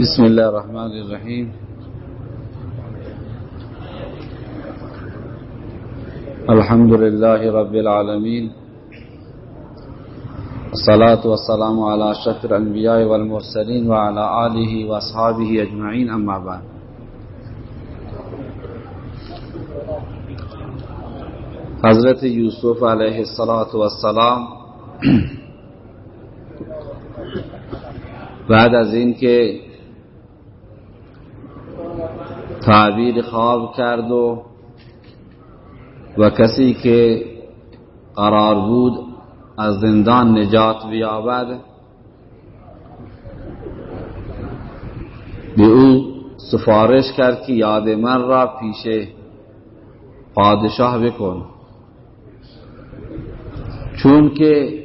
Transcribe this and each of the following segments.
بسم الله الرحمن الرحيم. الحمد لله رب العالمين. الصلاة والسلام على أشرف الأنبياء والمرسلين وعلى آله وأصحابه أجمعين أما بعد. حضرت یوسف علیه السلام بعد از اینکه تعبیر خواب کرد و و کسی که قرار بود از زندان نجات بیابد به او سفارش کرد که یاد من را پیش پادشاه بکن. چون که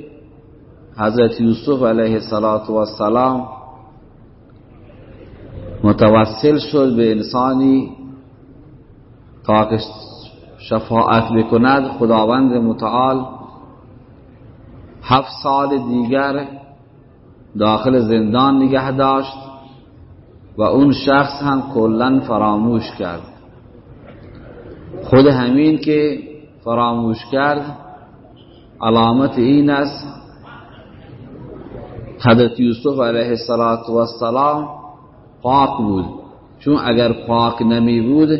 حضرت یوسف علیه السلام متوسل شد به انسانی تا که شفاعت بکند. خداوند متعال هفت سال دیگر داخل زندان نگه داشت و اون شخص هم کلا فراموش کرد. خود همین که فراموش کرد علامت این است حضرت یوسف علیه السلام پاک بود. چون اگر پاک نمی بود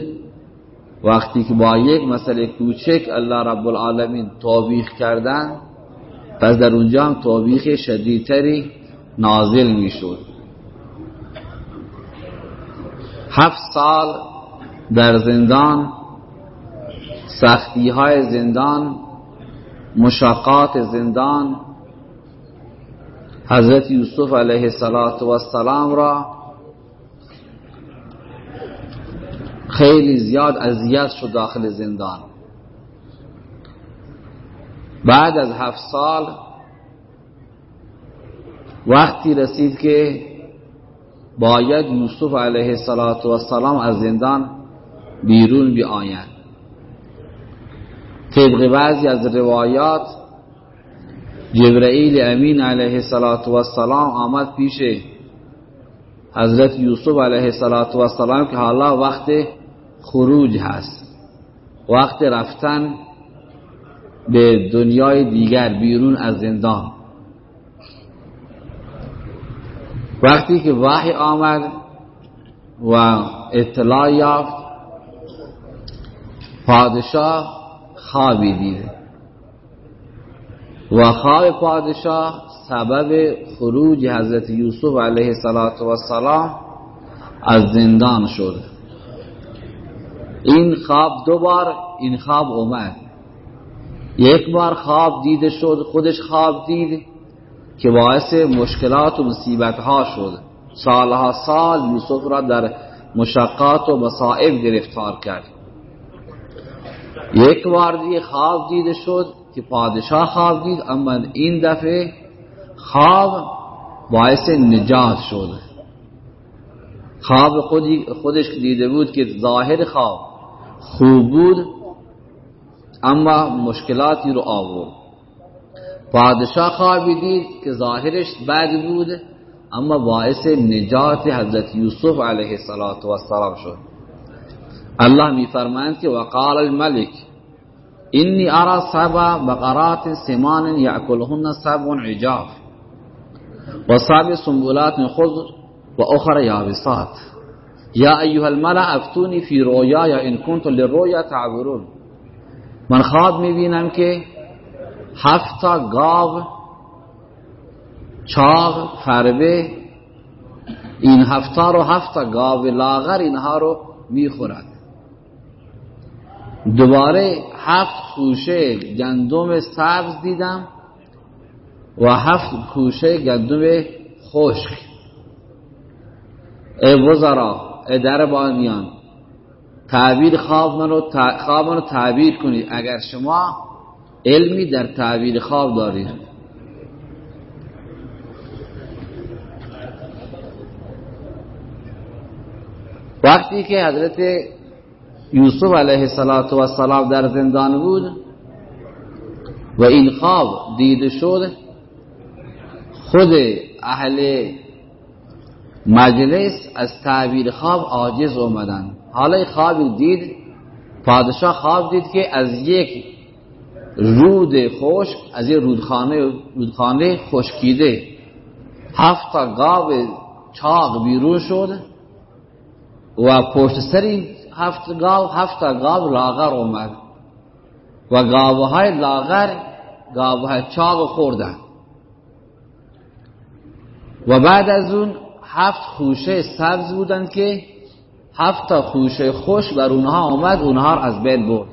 وقتی که با یک مسئله کوچک الله رب العالمین توبیخ کردن پس در اونجا هم توبیخ شدیدتری نازل می شد. هفت سال در زندان سختی های زندان مشاقات زندان حضرت یوسف علیه السلام را خیلی زیاد اذیت شد داخل زندان. بعد از هفت سال وقتی رسید که باید یوسف علیه السلام از زندان بیرون بیاید. طبق بعضی از روایات جبرئیل امین علیه السلام آمد پیش حضرت یوسف علیه السلام که حالا وقت خروج هست. وقت رفتن به دنیای دیگر بیرون از زندان. وقتی که وحی آمد و اطلاع یافت پادشاه خوابی دید و خواب پادشاه سبب خروج حضرت یوسف علیه السلام از زندان شد. این خواب دو بار این خواب اومد. یک بار خواب دیده شد خودش خواب دید که باعث مشکلات و مصیبت ها شد. سالها سال یوسف را در مشقات و مصائب گرفتار کرد. یک بار دیگه خواب دیده شد که پادشاه خواب دید اما این دفعه خواب باعث نجات شد. خواب خودش دیده بود که ظاهر خواب. خوب بود اما مشکلاتی رو آورد. پادشاه خوابی دید که ظاهرش بد بود اما باعث نجات حضرت یوسف علیه السلام شد. الله میفرمایند که وقال الملک انی ارى سبع بقرات سمان یاکلهن سبع عجاف و سبع سنبلات خضر و اخر یابسات. یا ایها الملأ افتونی فی رویای ان کنت للرؤیا تعبرون من خواب می‌بینم که هفتا گاو چاغ فربه این هفتا رو هفتا گاو لاغر اینها رو می‌خورد. دوباره هفت خوشه گندم سبز دیدم و هفت خوشه گندم خشک. ای وزرا ای دربانیان تعبیر خواب منو خواب منو تعبیر کنید. اگر شما علمی در تعبیر خواب دارید. وقتی که حضرت یوسف علیه السلام در زندان بود و این خواب دیده شد خود اهل مجلس از تعبیر خواب عاجز اومدن. حالا خواب دید پادشاه خواب دید که از یک رود خشک از یک رودخانه رودخانه خشکیده. هفت گاو چاق بیرون شد و پشت سری هفت گاو هفت گاو لاغر اومد و گاوهای لاغر گاوهای چاق خوردن. و بعد از اون هفت خوشه سبز بودن که هفت تا خوشه خوش بر اونها آمد اونها را از بین برد.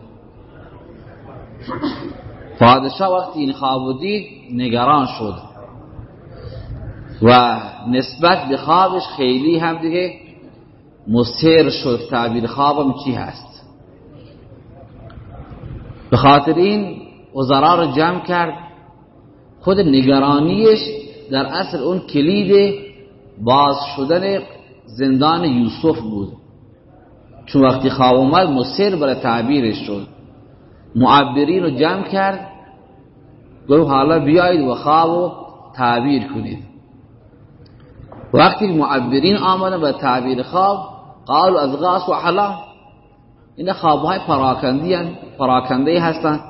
پادشاه وقتی این خواب دید نگران شد. و نسبت به خوابش خیلی هم دیگه مصر شد تعبیر خوابم چی هست. به خاطر این وزرا رو جمع کرد. خود نگرانیش در اصل اون کلید باز شدن زندان یوسف بود. چون وقتی خواب اومد مصر برای تعبیرش شد. معبرین رو جمع کرد. گفت حالا بیایید و خواب تعبیر کنید. وقتی معبرین آمدن به تعبیر خواب قال از غاس و حلام این خوابهای پراکندی پراکنده هستند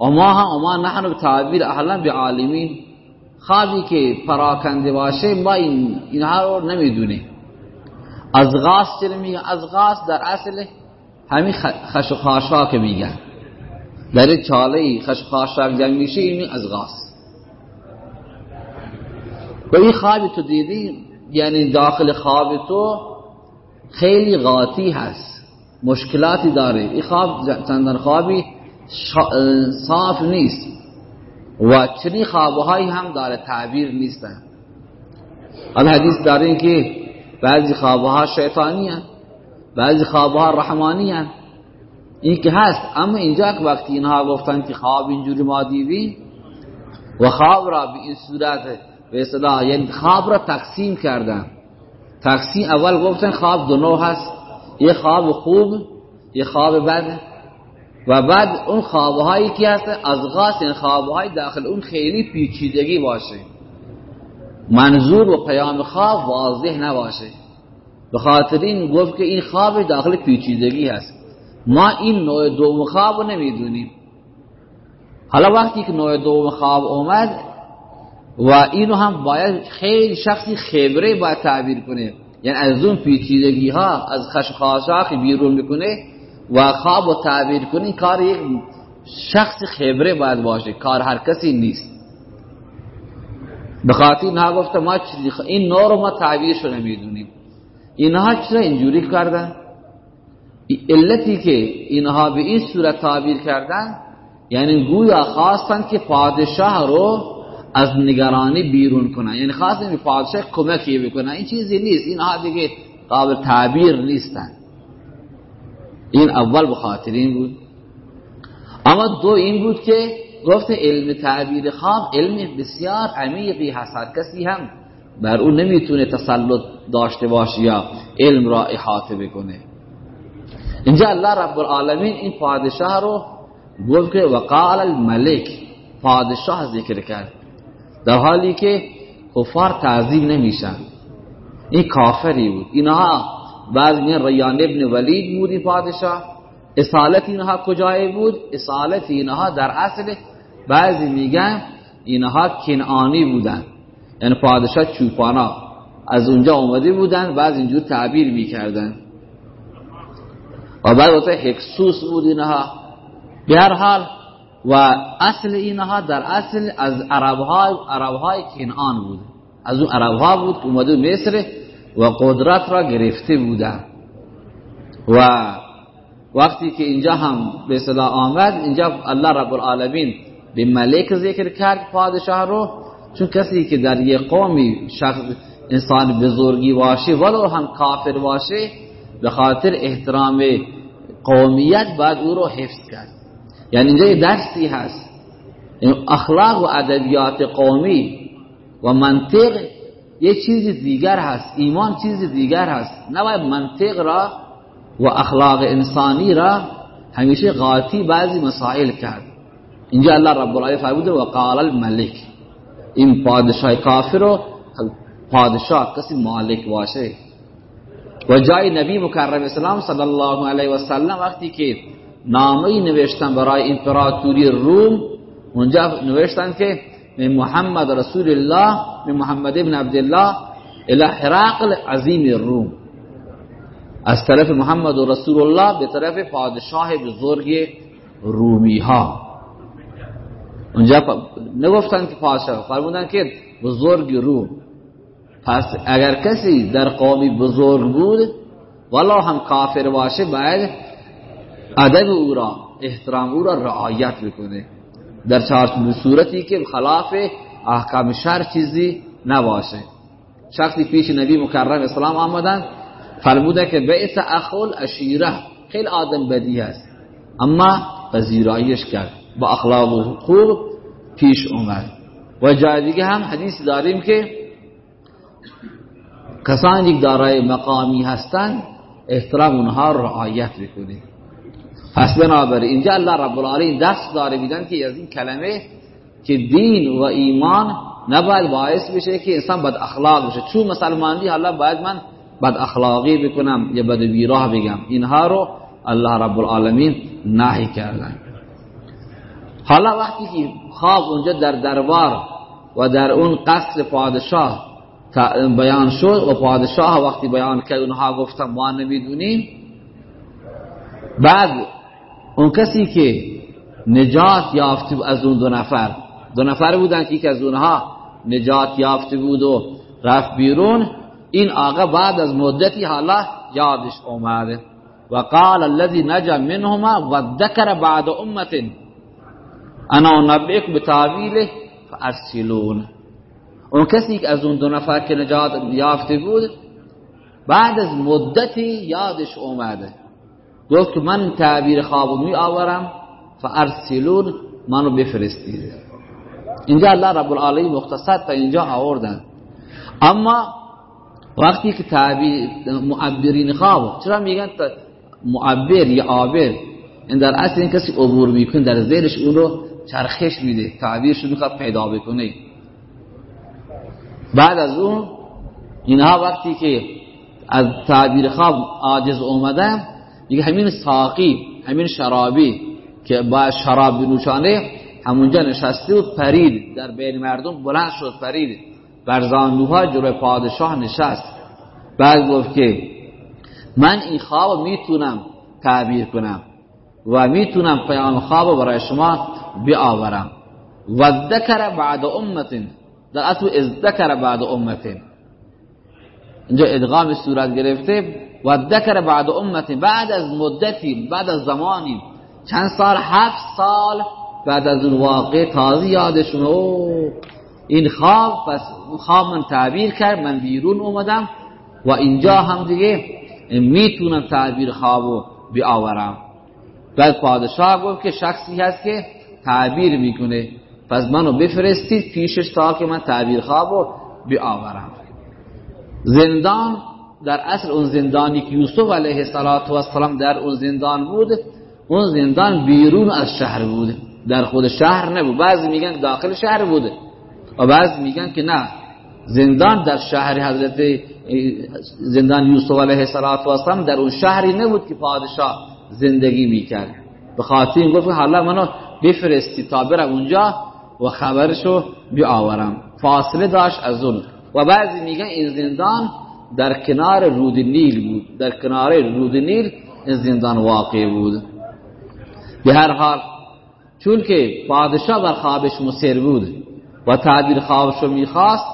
و ما ها ما نحن تعبیر احلام بعالمین. خوابی که پراکنده باشه ما این اینها رو نمی‌دونیم. از غاس چرا میگن؟ از غاس در اصل همین خش و خاشا که میگن. در چاله خش و خاشا جنگ میشه این از غاس و این خوابی تو دیدی؟ یعنی داخل خواب تو خیلی غاتی هست. مشکلاتی داره. این خواب چندان خوابی صاف نیست. و چنین خوابهایی هم داره تعبیر نیستن حدیث داره که بعضی خوابها شیطانی هست بعضی خوابها رحمانی هست این که هست اما اینجا که وقتی اینها گفتن که خواب اینجوری ما دیدیم و خواب را به این صورت به اصطلاح یعنی خواب را تقسیم کردن تقسیم اول گفتن خواب دو نوع هست. یه خواب خوب یه خواب بد. و بعد اون خوابهایی که هست از غاس این خوابهای داخل اون خیلی پیچیدگی باشه. منظور و پیام خواب واضح نباشه. به خاطر این گفت که این خواب داخل پیچیدگی هست. ما این نوع دوم خواب نمی‌دونیم. حالا وقتی که نوع دوم خواب اومد و اینو هم باید خیلی شخصی خبره باید تعبیر کنه. یعنی از اون پیچیدگی ها از خشخاشا که بیرون می‌کنه و و تعبیر کنه کار یک شخص خبره باید باشه. کار هر کسی نیست. به خاطر اینها گفته ما این نور رو ما تعبیرشو نمی‌دونیم. اینها چرا اینجوری کردن؟ علتی که اینها به این صورت تعبیر کردن یعنی گویا خواستن که پادشاه رو از نگرانی بیرون کنن. یعنی خواستن که پادشاه کمکی بکنن. این چیزی نیست. اینها دیگه قابل تعبیر نیستن. این اول بخاطر این بود. اما دو این بود که گفت علم تعبیر خواب علم بسیار عمیقی هست کسی هم بر اون نمی‌تونه تسلط داشته باشه یا علم را احاطه بکنه. اینجا الله رب العالمین این پادشاه رو گفت که وقال الملک پادشاه ذکر کرد در حالی که کفار تعظیم نمیشن. این کافری بود. اینها بعض میگن ریان ابن ولید بود این پادشاه. اصالت اینها کجای بود؟ اصالت اینها در اصل بعضی میگن اینها کنعانی بودن. یعنی پادشاه چوپانا. از اونجا اومده بودن بعض اینجور تعبیر می‌کردن. و بعد وقت هکسوس بود اینها. به هر حال و اصل اینها در اصل از عربهای عربهای کنعان بود. از اون عربها بود که اومده مصر و قدرت را گرفته بودن و وقتی که اینجا هم به صلاح آمد اینجا الله رب العالمین به ملک ذکر کرد پادشاه رو چون کسی که در یک قومی شخص انسان بزرگی باشه ولو هم کافر باشه به خاطر احترام قومیت باید او رو حفظ کرد. یعنی اینجا درسی هست. اخلاق و ادبیات قومی و منطق یه چیز دیگر هست. ایمان چیز دیگر هست. نباید منطق را و اخلاق انسانی را همیشه غاتی بعضی مسائل کرد. اینجا الله رب العالمین فرموده و قال الملک. این پادشاه کافر رو پادشاه کسی مالک باشه. و جای نبی مکرم اسلام صلی الله علیه و سلم وقتی که نامه نوشتن برای امپراتوری روم اونجا نوشتن که من محمد رسول الله من محمد ابن عبدالله الى حراقل عظیم روم از طرف محمد و رسول الله به طرف پادشاه بزرگ رومی ها اونجا نگفتن که پادشاه فرمودن که بزرگ روم. پس اگر کسی در قومی بزرگ بود ولا هم کافر باشه باید ادب او را احترام او را رعایت بکنه. در صورتی که خلاف احکام شر چیزی نباشه. شخصی پیش نبی مکرم اسلام آمدن فرموده که بیت اخول اشیره خیلی آدم بدی هست اما پذیراییش کرد با اخلاق و خوب پیش اومد. و جای دیگه هم حدیث داریم که کسانی که دارای مقامی هستند احترام اونها رعایت بکنید پس بنابراین اینجا الله رب العالمین دست داره میدن که از این کلمه که دین و ایمان نباید باعث بشه که انسان بد اخلاق بشه چون مسلمانی حالا باید من بد اخلاقی بکنم یا بد بیراه بگم. اینها رو الله رب العالمین نهی کردن. حالا وقتی که خواب اونجا در دربار و در اون قصر پادشاه بیان شد و پادشاه وقتی بیان کرد اونها گفتن ما نمی‌دونیم. بعد اون کسی که نجات یافته از اون دو نفر دو نفر بودن که از اونها نجات یافته بود و رفت بیرون این آقا بعد از مدتی حالا یادش اومده. و قال الذي نجا منهما و ذکر بعد امت انا نبئک بتاویله فارسلون. اون کسی که از اون دو نفر که نجات یافته بود بعد از مدتی یادش اومده. گفت من تعبیر خواب می آورم فارسلون منو بفرستید. اینجا الله رب العالمین مختصر تا اینجا آوردن. اما وقتی که تعبیر معبرین خواب چرا میگن معبر یا عابر؟ این در اصل این کسی عبور می‌کنه در ذهنش اون رو چرخش میده. تعبیرش می‌خواد پیدا بکنه. بعد از اون اینها وقتی که از تعبیر خواب عاجز اومدن میگه همین ساقی همین شرابی که با شراب بنوشانه همونجا نشسته و پرید در بین مردم بلند شد پرید. بر زانوها جلوی پادشاه نشست. بعد گفت که من این خواب می‌تونم تعبیر کنم و می‌تونم پیام خواب برای شما بیاورم. و ذکر بعد امت در اصل ذکر بعد امت اینجا ادغام صورت گرفته. و ذکر بعد امت بعد از مدتی بعد از زمانی چند سال؟ هفت سال بعد از اون واقع تازه یادشون این خواب پس خواب من تعبیر کرد من بیرون اومدم و اینجا هم دیگه می‌تونم تعبیر خوابو بیاورم. بعد پادشاه گفت که شخصی هست که تعبیر می‌کنه. پس منو بفرستید پیشش تا که من تعبیر خوابو بیاورم. زندان در اصل اون زندانی که یوسف علیه السلام در اون زندان بود اون زندان بیرون از شهر بود. در خود شهر نبود. بعضی میگن داخل شهر بوده و بعضی میگن که نه. زندان در شهر حضرت زندان یوسف علیه السلام در اون شهری نبود که پادشاه زندگی می‌کرد. به خاطر این گفت حالا منو بفرستی تا برم اونجا و خبرشو بیاورم. فاصله داشت از اون. و بعضی میگن این زندان در کنار رود نیل بود. در کنار رود نیل این زندان واقع بود. به هر حال چون که پادشاه بر خوابش مصر بود و تعبیر خوابش رو می‌خواست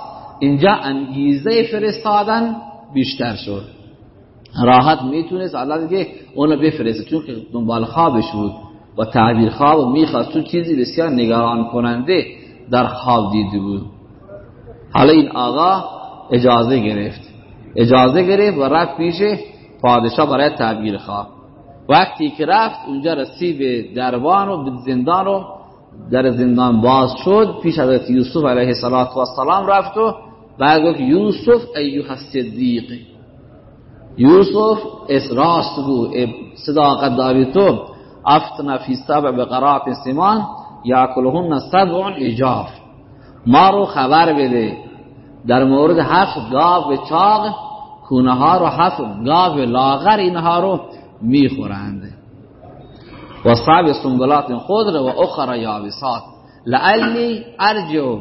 اینجا انگیزه فرستادن بیشتر شد. راحت می‌تونست الله دیگه اونو بفرسته چون که دنبال خوابش بود و تعبیر خواب می‌خواست. چون چیزی بسیار نگران کننده در خواب دیده بود. حالا این آقا اجازه گرفت. اجازه گرفت و رفت پیش پادشاه برای تعبیر خواب وقتی که رفت اونجا رسید به دربان و به زندان و در زندان باز شد پیش حضرت یوسف علیه السلام رفت و بعد گفت یوسف ایوه الصدیق. یوسف اس راست گو صداقت داری تو افتنا فی سبع بقرات سمان یاکلهن سبع ایجاف ما رو خبر بده در مورد هفت گاو چاق کونه ها رو هفت گاو لاغر اینها رو می‌خورند. و صعب سنبلات خضر و اخر یابسات لعلی ارجو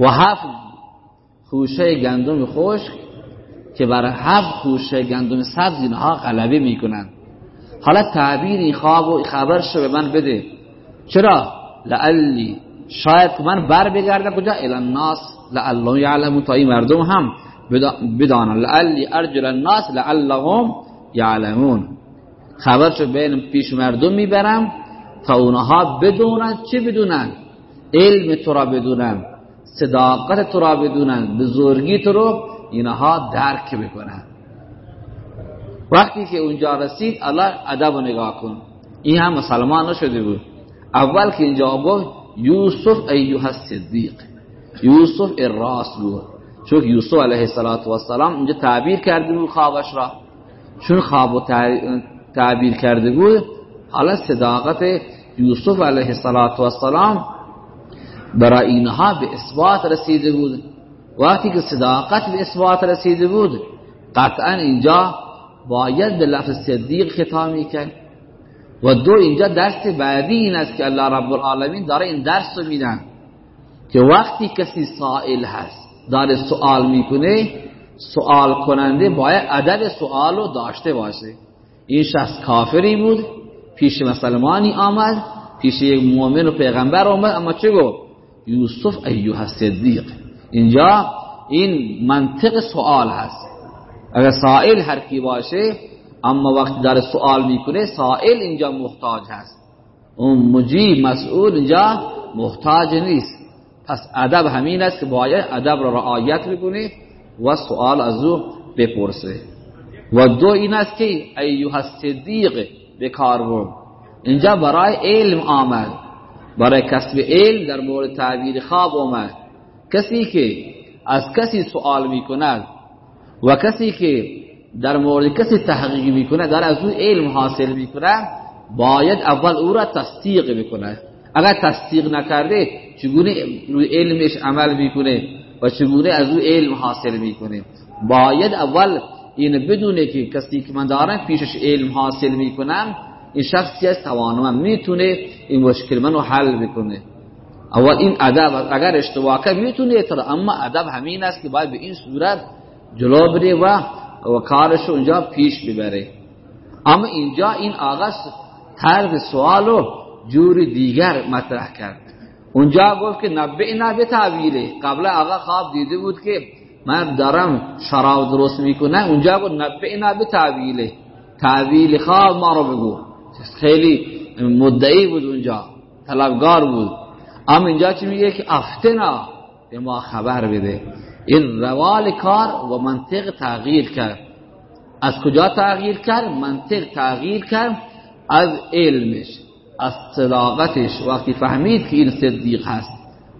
و هفت خوشه گندم خشک که بر هفت خوشه گندم سبز اینها غلبه می‌کنند. حالا تعبیر این خواب و خبرش به من بده. چرا؟ لعلی شاید من بر بگردم کجا الناس. لعلهم یعلمون. تا این مردم هم بدانن. لعلی ارجل الناس لعلهم یعلمون. خبرشو بین پیش مردم می‌برم تا اونها بدونن. چه بدونن؟ علم تو را بدونن. صداقت تو را بدونن. بزرگی تو رو اینها درک بکنن. وقتی که اونجا رسید الله ادب نگاه کن. این هم مسلمان نشده بود. اول که اینجا گفت یوسف ایوه الصدیق یوسف الراس بود چون یوسف علیه السلام اینجا تعبیر کرده بود خوابش را. چون خواب تعبیر کرده بود حالا صداقت یوسف علیه السلام برای اینها به اثبات رسیده بود. وقتی که صداقت به اثبات رسیده بود قطعا اینجا باید به لفظ صدیق خطاب می‌کرد و دو اینجا درس بعدی این است که الله رب العالمین داره این درس رو میدن که وقتی کسی سائل هست داره سوال می‌کنه سوال کننده باید عدد سوال رو داشته باشه. این شخص کافری بود پیش مسلمانی آمد پیش یک مؤمن و پیغمبر آمد اما چه گفت؟ یوسف ایوه صدیق. اینجا این منطق سوال هست. اگر سائل هر کی باشه اما وقتی داره سوال می‌کنه سائل اینجا محتاج هست اون مجیب مسئول اینجا محتاج نیست پس ادب همین است که باید ادب را رعایت بکنه و سوال از او بپرسه و دو این است که ایوه الصدیق به کار اینجا برای علم آمد برای کسب علم در مورد تعبیر خواب آمد کسی که از کسی سوال می‌کند و کسی که در مورد کسی تحقیق می‌کنه در از او علم حاصل می‌کنه باید اول او را تصدیق بکنه اگر تصدیق نکرده چگونه روی علمش عمل می‌کنه و چگونه از او علم حاصل می‌کنه؟ باید اول این بدونه که کسی که من دارم پیشش علم حاصل می‌کنم این شخصی از توانم می‌تونه این مشکل منو حل بکنه. اول این ادب اگر اشتباه کرد می‌تونه اما ادب همین است که باید به این صورت جلو بره و و کارش اونجا پیش ببره اما اینجا این آغاز طرز سوالو جور دیگر مطرح کرد. اونجا گفت که نبعنا به تعویله قبل آقا خواب دیده بود که من دارم شراب درست می‌کنه اونجا گفت نبعنا به تعویله تعویل خواب ما رو بگو. خیلی مدعی بود اونجا. طلبگار بود. اما اینجا چی میگه؟ که افتنا به ما خبر بده. این روال کار و منطق تغییر کرد. از کجا تغییر کرد؟ منطق تغییر کرد از علمش از صداقتش. وقتی فهمید که این صدیق هست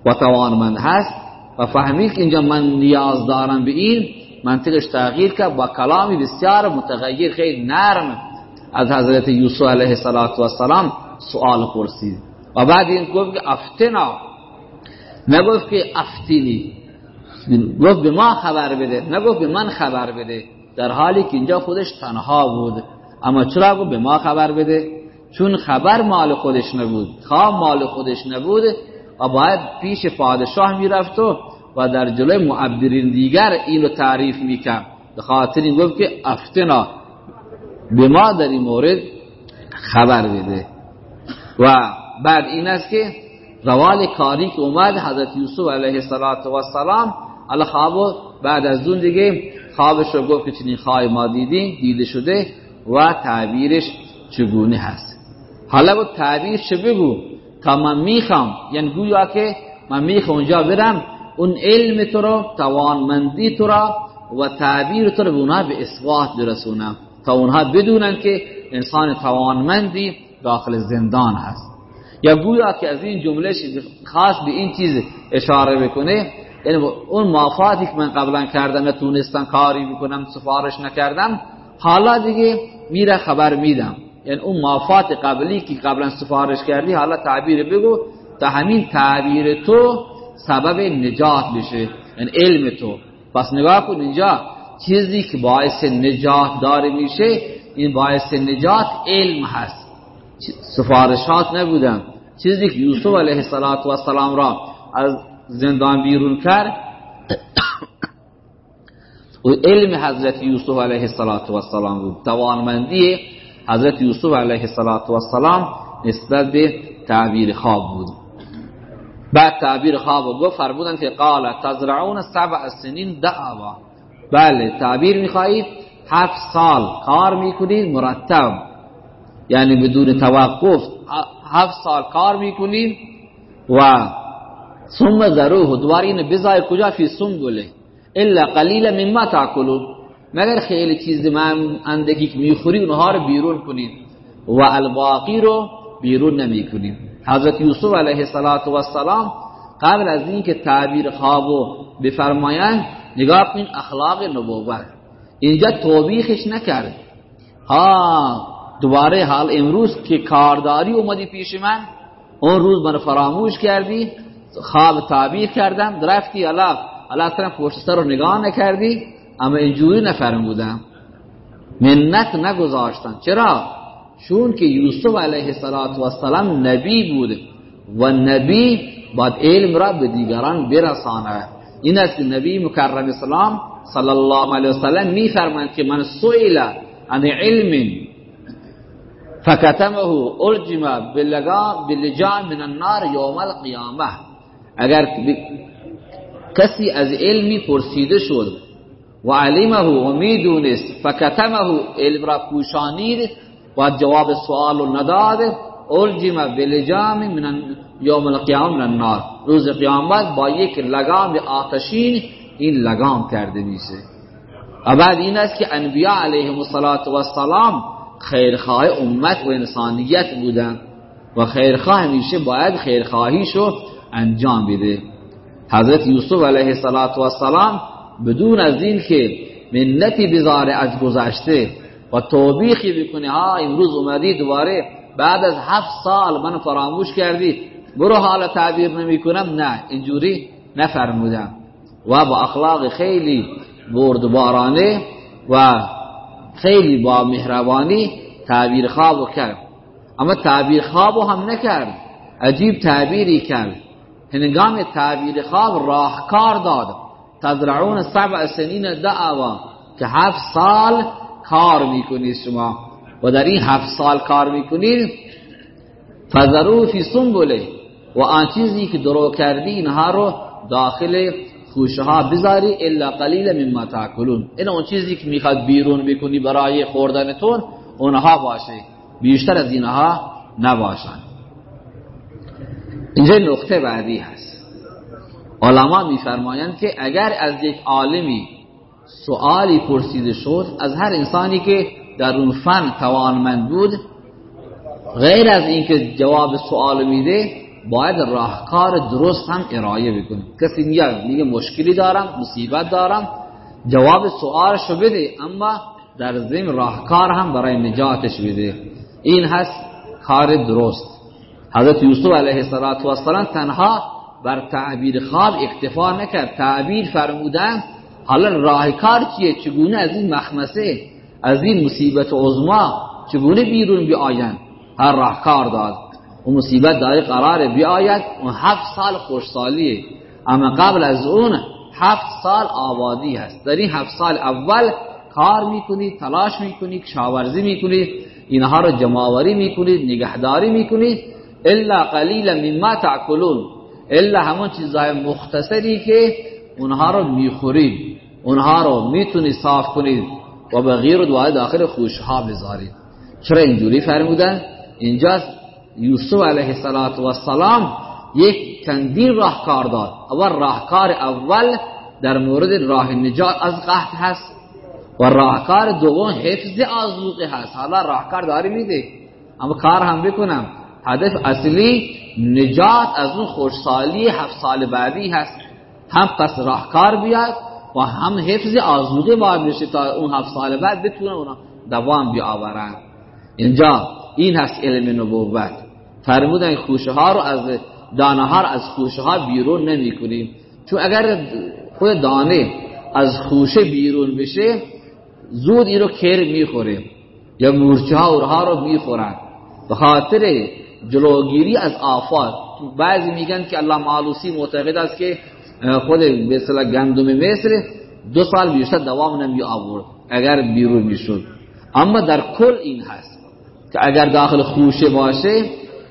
و توانمند هست و فهمید که اینجا من نیاز دارم به این منطقش تغییر کرد و کلامی بسیار متغیر خیلی نرم از حضرت یوسف علیه السلام سوال پرسید. و بعد این گفت که افتنا. نگفت که افتینی گفت به ما خبر بده. نگفت به من خبر بده. در حالی که اینجا خودش تنها بود. اما چرا گفت به ما خبر بده؟ چون خبر مال خودش نبود. خواه مال خودش نبود و باید پیش پادشاه می‌رفت و و در جلوی معبرین دیگر اینو تعریف می‌کرد. به خاطر این گفت که افتنا. به ما در این مورد خبر بده. و بعد این است که روال کاری که اومد حضرت یوسف علیه السلام الله خواب بعد از اون دیگه خوابش رو گفت که چنین خواه ما دیدیم دیده شده و تعبیرش چگونه هست. حالا با تعبیر چه بگو؟ تا من می‌خوام یعنی گویا که من می‌خوام اونجا برم اون علم تو رو توانمندی تو را و تعبیر تو رو به اونها به اثبات برسونم. تا اونها بدونن که انسان توانمندی داخل زندان هست. یا گویا که از این جمله خاص به این چیز اشاره بکنه یعنی اون مافاتی که من قبلا کردم نتونستم کاری بکنم سفارش نکردم حالا دیگه میره خبر میدم. یعنی اون مافات قبلی که قبلا سفارش کردی حالا تعبیر بگو تا همین تعبیر تو سبب نجات بشه. این علم تو. پس نگاه کن اینجا چیزی که باعث نجات داره میشه این باعث نجات علم هست. سفارشات نبودن. چیزی که یوسف علیه السلام را از زندان بیرون کرد. و علم حضرت یوسف علیه السلام بود. توانمندی حضرت یوسف علیه السلام نسبت به تعبیر خواب بود. بعد تعبیر خواب و گفت فرمودن که قال تزرعون سبع سنین دعوا. بله تعبیر می‌خواهید؟ هفت سال کار می‌کنید مرتب. یعنی بدون توقف هفت سال کار می‌کنید و ثم ذروه. دوباره این بزای کجا فی سنبله الا قلیل مما تاکلون. مگر خیلی چیز من اندکی که می‌خوری اونها رو بیرون کنید. و الباقی رو بیرون نمی کنید حضرت یوسف علیه السلام قبل از اینکه تعبیر خوابو بفرمایند نگاه کنید اخلاق نبوت. اینجا توبیخش نکرد. ها دوباره حال امروز که کارداری اومدی پیش من اون روز من فراموش کردی. خواب تعبیر کردم درفتی الله الله اصلا پشت سر رو نگاه نکردی اما اینجوری نفرمودم منت نگذاشتن. چرا؟ چون که یوسف علیه السلام نبی بود و نبی باید علم را به دیگران برسانه. این است نبی مکرم اسلام صلی الله علیه وسلم میفرماند که من سئل عن علم فکتمه ارجم بلجام من النار یوم القیامه. اگر کسی از علمی پرسیده شد و علمه و می‌دونست فکتمه علم را پوشانید و جواب سوال رو نداد الجم بلجام من یوم القیام من النار. روز قیامت با یک لگام آتشین این لگام کرده میشه. و بعد این است که انبیاء علیهم السلام خیرخواه امت و انسانیت بودن. و خیرخواه همیشه باید خیرخواهیشو انجام بده حضرت یوسف علیه السلام بدون از این که منتی بذاره از گذشته و توبیخی بکنه ها امروز اومدی دوباره بعد از هفت سال من فراموش کردی برو حال تعبیر نمی کنم نه اینجوری نفرمودم. و با اخلاق خیلی بردبارانه و خیلی با مهربانی تعبیر خواب کرد. اما تعبیر خواب هم نکرد عجیب تعبیری کرد. هنگام تعبیر خواب راهکار داد. تزرعون سبع سنین دعوا که هفت سال کار می‌کنید شما. و در این هفت سال کار می‌کنید فذرو فی و آن چیزی که درو کردی اینها رو داخل خوشه ها بذاری الا قلیل مما تاکلون. این اون چیزی که می‌خواد بیرون بکنی برای خوردنتون اونها باشه. بیشتر از اینها نباشن. اینجا نقطه بعدی هست. علما میفرمایند که اگر از یک عالمی سوالی پرسیده شد از هر انسانی که در اون فن توانمند بود غیر از اینکه جواب سوال میده باید راهکار درست هم ارائه بکنه. کسی میگه میگه مشکلی دارم مصیبت دارم جواب سوالشو بده اما در ضمن راهکار هم برای نجاتش بده. این هست کار درست. حضرت یوسف علیه السلام تنها بر تعبیر خواب اکتفا نکرد. تعبیر فرمودن حالا راهکار چیه؟ چگونه از این مخمسه از این مصیبت عظما چگونه بیرون بیاین هر راهکار داد. و مصیبت داره قرار بیاید. اون هفت سال خوشسالیه. اما قبل از اون هفت سال آبادی هست. در این هفت سال اول کار می‌کنید تلاش می‌کنید شاورزی می‌کنید اینها رو جمعوری می‌کنید نگهداری می‌کنید الا قلیل مما تاکلون الا همون چیزای مختصری که اونها رو می‌خورید. اونها رو می‌تونید صاف کنید و به غیر دعای داخل خوشها بذارید. چرا اینجوری فرمودن؟ اینجا یوسف علیه السلام یک چندین راهکار داد. اول راهکار اول در مورد راه نجات از قحط هست و راهکار دوم حفظ آزوقه هست. حالا راهکار داری میده اما کار هم بکنم. هدف اصلی نجات از اون خوشسالی هفت سال بعدی هست. هم پس راهکار بیاد و هم حفظ آزوقه باید بشه تا اون هفت سال بعد بتونه اونا دوام بیاورن. اینجا این هست علم نبوت. فرمودن خوشه ها رو از دانه ها از خوشه ها بیرون نمی کنیم چون اگر خود دانه از خوشه بیرون بشه زود این رو کر می‌خوره یا مورچه ها اورها رو می‌خورن. به خاطر جلوگیری از آفات. بعضی میگن که الله معالوسی معتقد است که خود به اصطلاح گندم مصر دو سال بیشتر دوام نمی آورد اگر بیرون می‌شد. اما در کل این هست که اگر داخل خوشه باشه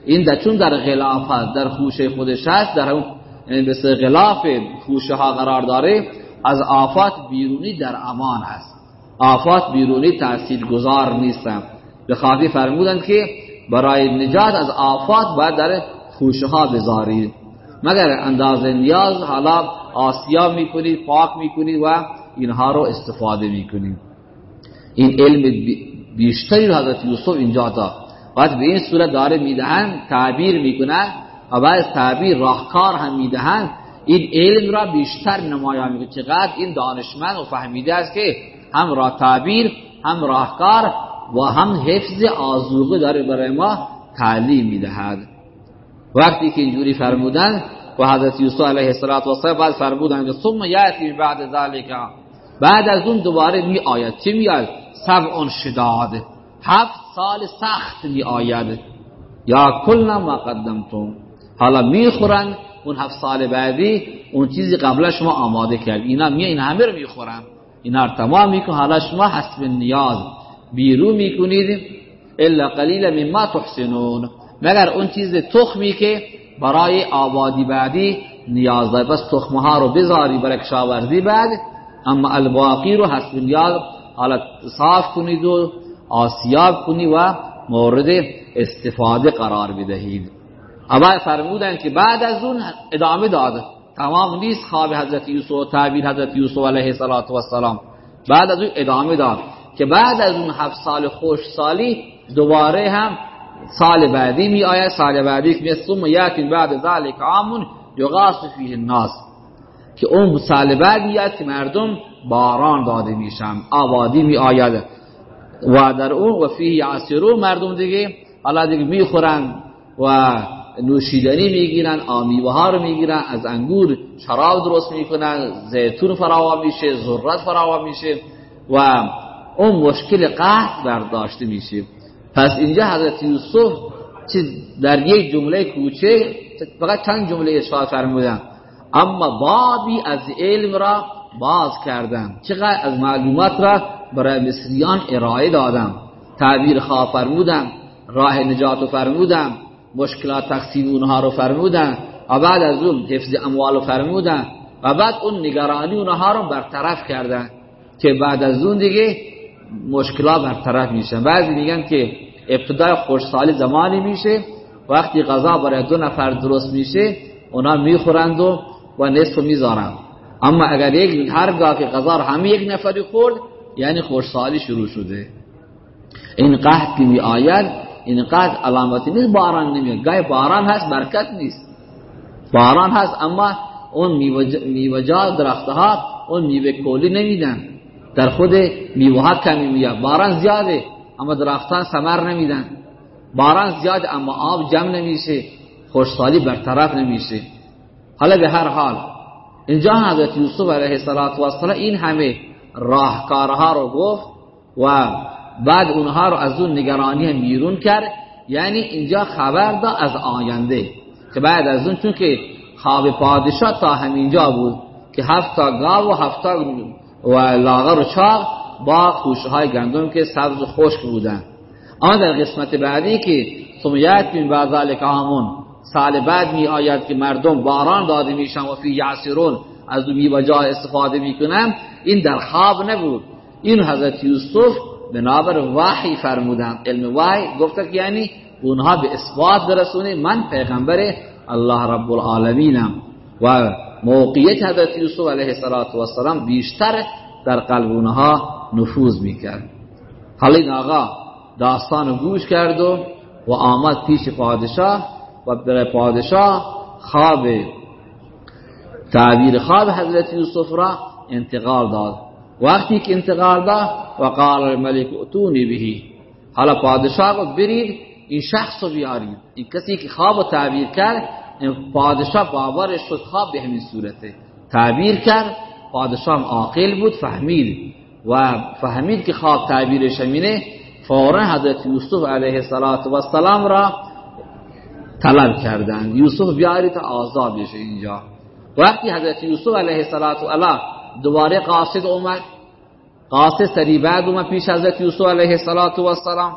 این در چون در غلاف هست در خوشه خودش هست در اون مثل غلاف خوشه ها قرار داره از آفات بیرونی در امان هست. آفات بیرونی تاثیر گذار نیستن. به خاطر فرمودند که برای نجات از آفات باید در خوشه بذارید مگر اندازه نیاز حالا آسیا می‌کنید پاک می‌کنید و اینها رو استفاده می‌کنید این علم بیشتری رو حضرت یوسف اینجا داد بعد به این صورت داره می‌دهن تعبیر می‌کنن و بعد تعبیر راهکار هم می‌دهن این علم را بیشتر نمایان می‌کنه. چقدر؟ این دانشمند و فهمیده است که هم را تعبیر هم راهکار و هم حفظ آزوغه داره برای ما تعلیم می‌دهد. وقتی که اینجوری فرمودن و حضرت یوسف علیه السلام بعد فرمودن که ثم یاتی بعد ذالک بعد از اون دوباره می آید. چه می آید؟ سبع شداد. هفت سال سخت می آید. یا کل ما قدمتم. حالا می‌خورن اون هفت سال بعدی اون چیزی قبل شما آماده کرد. اینا می این همه رو می‌خورن اینا رو تمام میکن حالا شما حسب نیاز. بیرو می‌کنید الا قلیل مما تحسنون. مگر اون چیز تخمی که برای آبادی بعدی نیاز داره بس تخمه رو بذاری برای کشاورزی بعد اما الباقی رو حسب نیاز حالا صاف کنید و آسیاب کنید و مورد استفاده قرار بدهید. اما فرمودن که بعد از اون ادامه داد. تمام نیست خواب حضرت یوسف و تعبیر حضرت یوسف علیه السلام بعد از اون ادامه داد. که بعد از اون هفت سال خوش سالی دوباره هم سال بعدی می آید. سال بعدی که ثم یاتی بعد ذلك عام یغاث فیه الناس. که اون سال بعد که مردم باران داده میشن آبادی می آید و در اون و فیه یعصرون مردم دیگه حالا دیگه می‌خورن و نوشیدنی می‌گیرن آمیوه ها رو می‌گیرن از انگور شراب درست می‌کنن زیتون فراوان میشه ذرت فراوان میشه و اون مشکل قحط برداشته میشه پس اینجا حضرت یوسف در یک جمله کوچه فقط چند جمله اشاره فرمودن. اما بابی از علم را باز کردم. چقدر از معلومات را برای مصریان ارائه دادم. تعبیر خواه فرمودم راه نجات فرمودم مشکلات تقسیم اونها رو فرمودن و بعد از اون حفظ اموال رو فرمودن و بعد اون نگرانی اونها رو برطرف کردن که بعد از اون دیگه مشکلات برطرف میشن بعضی میگن که ابتدای خوشسالی زمانی میشه وقتی غذا برای دو نفر درست میشه اونا می‌خورند و و نصف می‌ذارن اما اگر یک هرگاه که غذا همه یک نفری خورد یعنی خوشسالی شروع شده. این قحط که می این قحط علامتی نیست باران نمیاد. گاهی باران هست برکت نیست. باران هست اما اون میوجا درختها اون میوه کولی نمیدن. در خود میوه کمی میاد. باران زیاده اما درختان ثمر نمیدن. باران زیاد اما آب جمع نمیشه. خوشحالی برطرف نمیشه. حالا به هر حال اینجا حضرت یوسف علیه السلام این همه راهکارها رو گفت و بعد اونها رو از اون نگرانی هم بیرون کرد. یعنی اینجا خبر دا از آینده که بعد از اون چون که خواب پادشاه تا همینجا بود که هفت تا گاو و هفت تا و لاغر و چاق با خوشه های گندم که سبز و خشک بودن. اما در قسمت بعدی که سمیت بین بعد ذالک آمون سال بعد می آید که مردم باران داده میشن و فی یعصرون از دو میوه استفاده می‌کنن این در خواب نبود. این حضرت یوسف بنابر وحی فرمودن. علم وحی گفت که یعنی اونها به اثبات برسونه من پیغمبر الله رب العالمینم. و موقعیت حضرت یوسف علیه السلام بیشتر در قلب اونها نفوذ می‌کرد. حالا این آقا داستان گوش کرد و و آمد پیش پادشاه و برای پادشاه خواب تعبیر خواب حضرت یوسف را انتقال داد. وقتی که انتقال داد و قال الملک اتونی بهی حالا پادشاه گفت برید این شخص رو بیارید. این کسی که خواب تعبیر کرد پادشاه باورش شد خواب به همین صورته. تعبیر کرد پادشاه عاقل بود فهمید. و فهمید که خواب تعبیر شمینه فورا حضرت یوسف علیه السلام را طلب کردند. یوسف بیاری تا آزاد بشه اینجا. وقتی حضرت یوسف علیه السلام دوباره قاصد اومد قاصد سری بعد اومد پیش حضرت یوسف علیه السلام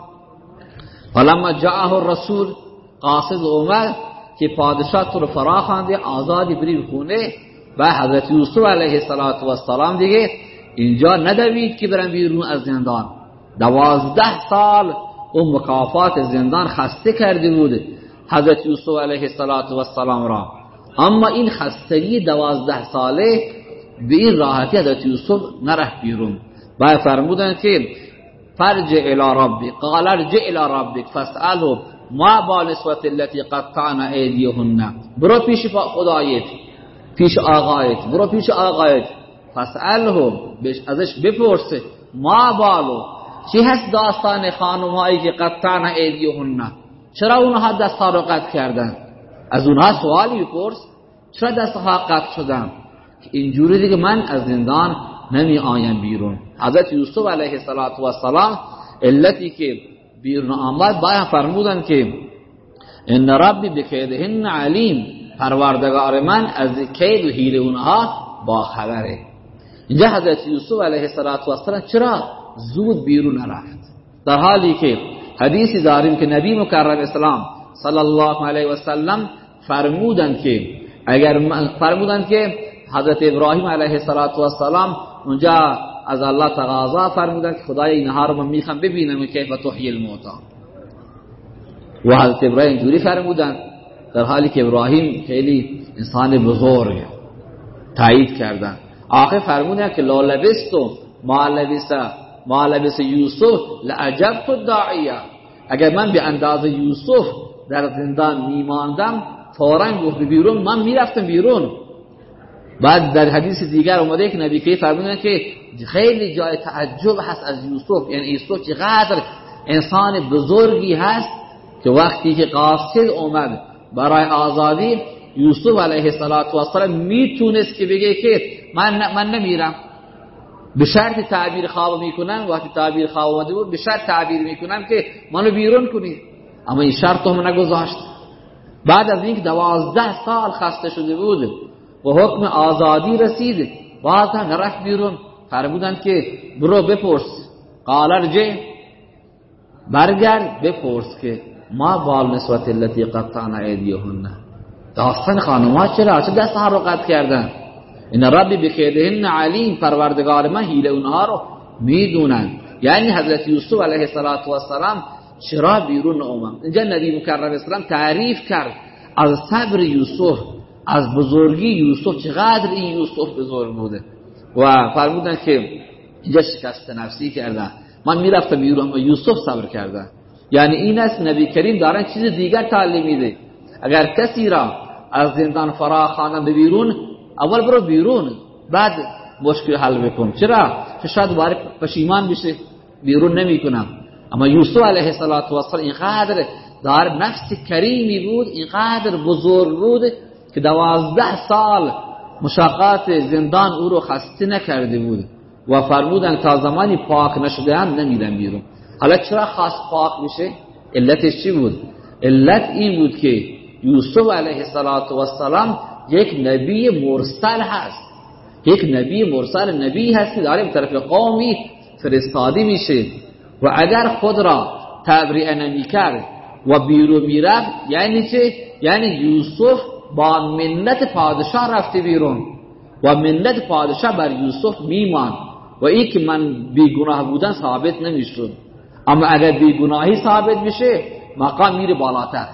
فلما جاءه الرسول قاصد اومد که پادشاه تو رو فرا خوانده آزادی بری خونه و حضرت یوسف علیه السلام دیگه اینجا ندوید که برن بیرون از زندان. دوازده سال اون مکافات زندان خسته کرده بود حضرت یوسف علیه السلام را. اما این خستگی دوازده ساله به این راحتی حضرت یوسف نره بیرون. و فرمودن که فرج الى ربی قال ارجع الى ربک فاسأله ما با نسوت التي قطعنا ایدیهن. برو پیش خدایت پیش آقایت برو پیش آقایت. فاسأله ازش بپرسه. ما بالو چی هست داستان خانم هایی که قطعنا ایدیهن؟ چرا اونها دست ها رو قطع کردن؟ از اونها سوالی بپرس. چرا دست ها قطع شدن؟ اینجوری دیگه من از زندان نمی آیم بیرون. حضرت یوسف علیه السلام علتی که بیرون آمد باید فرمودن که ان ربی بکیدهن علیم پروردگار من از کید و حیل اونها با خبره. اینجا حضرت یوسف علیه السلام چرا زود بیرون رفت در حالی که حدیثی داریم که نبی مکرم اسلام صلی الله علیه و سلم فرمودند که اگر فرمودند که حضرت ابراهیم علیه السلام اونجا از الله تقاضا فرمودند که خدای اینها رو من می‌خوام ببینم کیف تحیی الموتا و حضرت ابراهیم جوری فرمودند در حالی که ابراهیم خیلی انسان بزرگ تایید کردن. آخر فرمودند که لا لبستم ما ما لبس یوسف لعجبت الداعیه. اگر من به اندازه یوسف در زندان میماندم فورا گفت بیرون من می‌رفتم بیرون. بعد در حدیث دیگر اومده که نبی که فرمودن که خیلی جای تعجب هست از یوسف. یعنی یوسف چقدر انسان بزرگی هست که وقتی که قاصد اومد برای آزادی یوسف علیه السلام می‌تونست که بگه که من من نمیرم. به شرط تعبیر خواب می‌کنن وقتی تعبیر خواب اومده بود به شرط تعبیر می‌کنن که منو بیرون کنید. اما این شرط هم نگذاشت. بعد از اینکه دوازده سال خسته شده بود و حکم آزادی رسید باز هم نرفت بیرون. فرمودن که برو بپرس. قال ارجع. برگرد بپرس که ما بال نسوت التي قطعنا ایدیهن. داستان خانوما چرا؟ چه دست ها رو قطع کردن؟ این ربی بخیدهن علیم. پروردگار من حیل اونها رو می‌دونن. یعنی حضرت یوسف علیه السلام چرا بیرون اومد؟ اینجا نبی مکرم اسلام تعریف کرد. از صبر یوسف از بزرگی یوسف چقدر این یوسف بزرگ بوده. و فرمودن که اینجا شکست نفسی کردن. من می‌رفتم بیرون و یوسف صبر کردن. یعنی این است نبی کریم دارن چیز دیگر تعلیم میده. اگر کسی را از زندان فرا خواندن به بیرون اول برو بیرون بعد مشکل حل بکن. چرا؟ که شاید بار پشیمان بشه بیرون نمی‌کنم. اما یوسف علیه السلام اینقدر دار نفس کریمی بود اینقدر بزرگ بود که دوازده سال مشاقات زندان او رو خسته نکرده بود و فرمودن تا زمانی پاک نشده هم نمیدن بیرون. حالا چرا خاص پاک میشه؟ علتش چی بود؟ علت این بود که یوسف علیه السلام یک نبی مرسل هست. یک نبی مرسل نبی هست که داره به طرف قومی فرستاده میشه. و اگر خود را تبریع نمی کرد و بیرو می‌رفت یعنی چه؟ یعنی یوسف با منت پادشاه رفته بیرون و منت پادشاه بر یوسف میمان و این که من بیگناه بودن ثابت نمی‌شد. اما اگر بیگناهی ثابت بشه مقام میره بالاتر.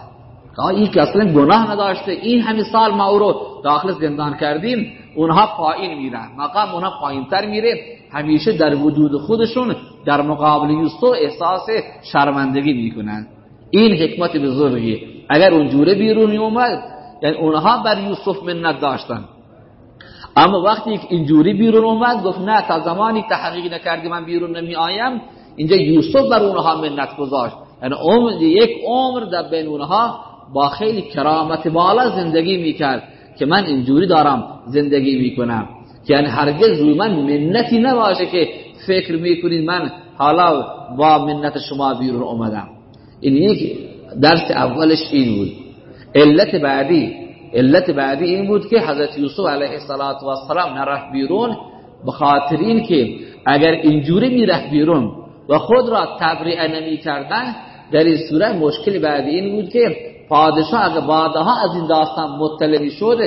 این که اصلا گناه نداشته این همین سال ما رو داخل زندان کردیم اونها پایین میرن. مقام اونها پایین تر میره. همیشه در وجود خودشون در مقابل یوسف احساس شرمندگی می‌کنن. این حکمت بزرگی اگر اونجوره بیرون اومد یعنی اونها بر یوسف منت داشتن. اما وقتی اینجوری بیرون اومد گفت نه تا زمانی تحقیق نکردی من بیرون نمی آیم اینجا یوسف بر اونها منت گذاشت. یعنی عمر یک عمر در بین اونها با خیلی کرامت بالا زندگی می‌کرد که من اینجوری دارم زندگی می‌کنم. یعنی هرگز روی من منتی نباشه که فکر می‌کنید من حالا با منت شما بیرون اومدم. این یک درس اولش این بود. علت بعدی علت بعدی این بود که حضرت یوسف علیه السلام نرفت بیرون بخاطر این که اگر اینجوری می‌رفت بیرون و خود را تبریع نمی کردن در این صورت مشکل بعدی این بود که پادشاه اگر بعدها از این داستان مطلع شد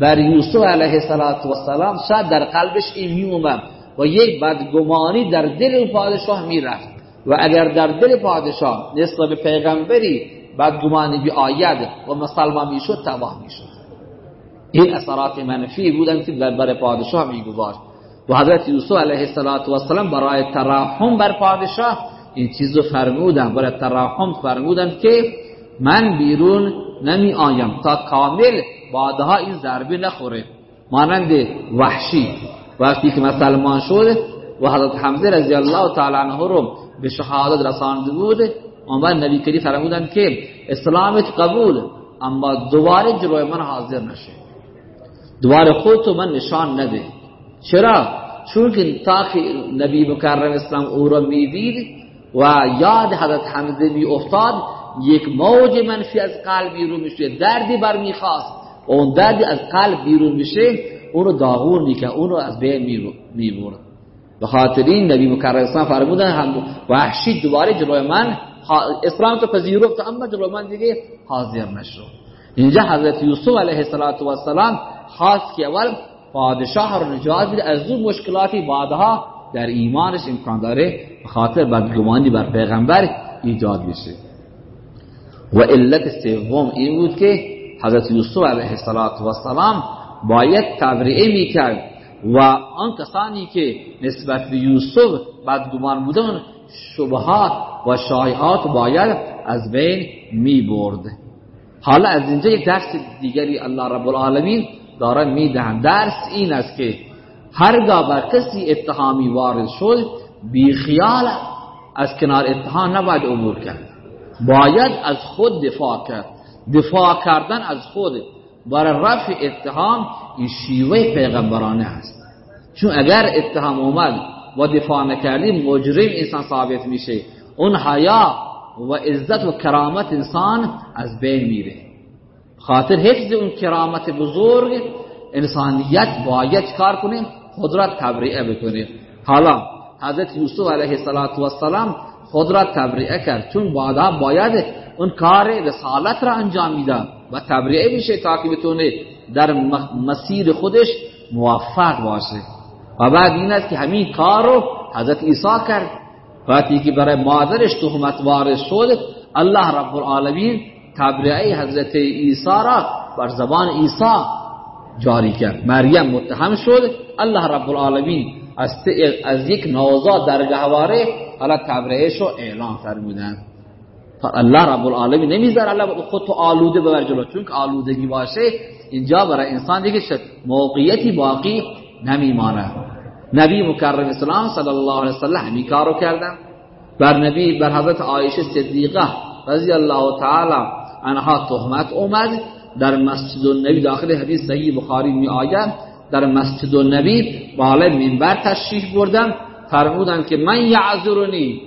بر یوسف علیه السلام شاید در قلبش این میومد و یک بدگمانی در دل پادشاه می‌رفت. و اگر در دل پادشاه نسبت به پیغمبری بدگمانی بی آید و مسلمان می‌شد تباه می‌شد این اثرات منفی بودن که بر پادشاه میگذاشت و حضرت یوسف علیه السلام برای ترحم بر پادشاه این چیزو فرمودن. برای ترحم فرمودن که من بیرون نمی آیم تا کامل بعدها این ضربه نخوره. مانند وحشی. وقتی که مسلمان شد و حضرت حمزه رضی الله تعالی عنه رو به شهادت رسانده بود اون نبی کریم فرمودن که اسلامت قبول اما دوباره جلوی من حاضر نشه دوباره خودتو من نشان نده چرا؟ چون که تا نبی مکرم اسلام او را می‌دید و یاد حضرت حمزه می افتاد یک موج منفی از قلب بیرون میشه دردی بر می‌خواست اون دردی از قلب بیرون میشه اون رو داغون می‌کنه اون رو از بین می‌برد به خاطر این نبی مکرم اسلام فرمودن هم وحشی دوباره جلوی من اسلام تو پذیرفت اما جلوی من دیگه حاضر نشو. اینجا حضرت یوسف علیه السلام خواست که اول پادشاه رو نجات بده از اون مشکلاتی بعدها در ایمانش امکان داره خاطر بدگمانی بر پیغمبر ایجاد بشه. و علت سوم این بود که حضرت یوسف علیه السلام باید تبرئه می‌کرد و آن کسانی که نسبت به یوسف بدگمان بودن شبهات و شایعات باید از بین می برد. حالا از اینجا یک درس دیگری الله رب العالمین دارن می‌دهن درس این است که هرگاه بر کسی اتهامی وارد شد بی خیال از کنار اتهام نباید عبور کرد. باید از خود دفاع کرد. دفاع کردن از خود برای رفع اتهام این شیوه پیغمبرانه است. چون اگر اتهام اومد و دفاع نکردی مجرم انسان ثابت میشه. اون حیا و عزت و کرامت انسان از بین میره. خاطر حفظ اون کرامت بزرگ انسانیت باید کار کنیم خود را تبریعه بکنیم حالا حضرت یوسف علیه السلام خود را تبریعه کرد چون بعدا باید اون کار رسالت را انجام میده و تبریعه میشه تا که بتونه در مسیر خودش موفق باشه. و بعد این است که همین کار رو حضرت عیسی کرد. وقتی که برای مادرش تهمت وارد شد الله رب العالمین تبریعه حضرت عیسی را بر زبان عیسی جاری کرد. مریم متهم شد الله رب العالمین از, از یک نوزاد در گهواره حالا تبریعش رو اعلان فرمودن. الله رب العالمین نمیذار الله خود تو آلوده ببر جلو چون که آلودگی باشه اینجا برای انسان دیگه موقعیتی باقی نمیمانه نبی مکرم اسلام صلی الله علیه وسلم همین کارو کردن. بر نبی بر حضرت عایشه صدیقه رضی الله تعالی عنها تهمت اومد. در مسجد النبی داخل حدیث صحیح بخاری می آید. در مسجد النبی بالا منبر تشریف بردن. فرمودن که من یعذرونی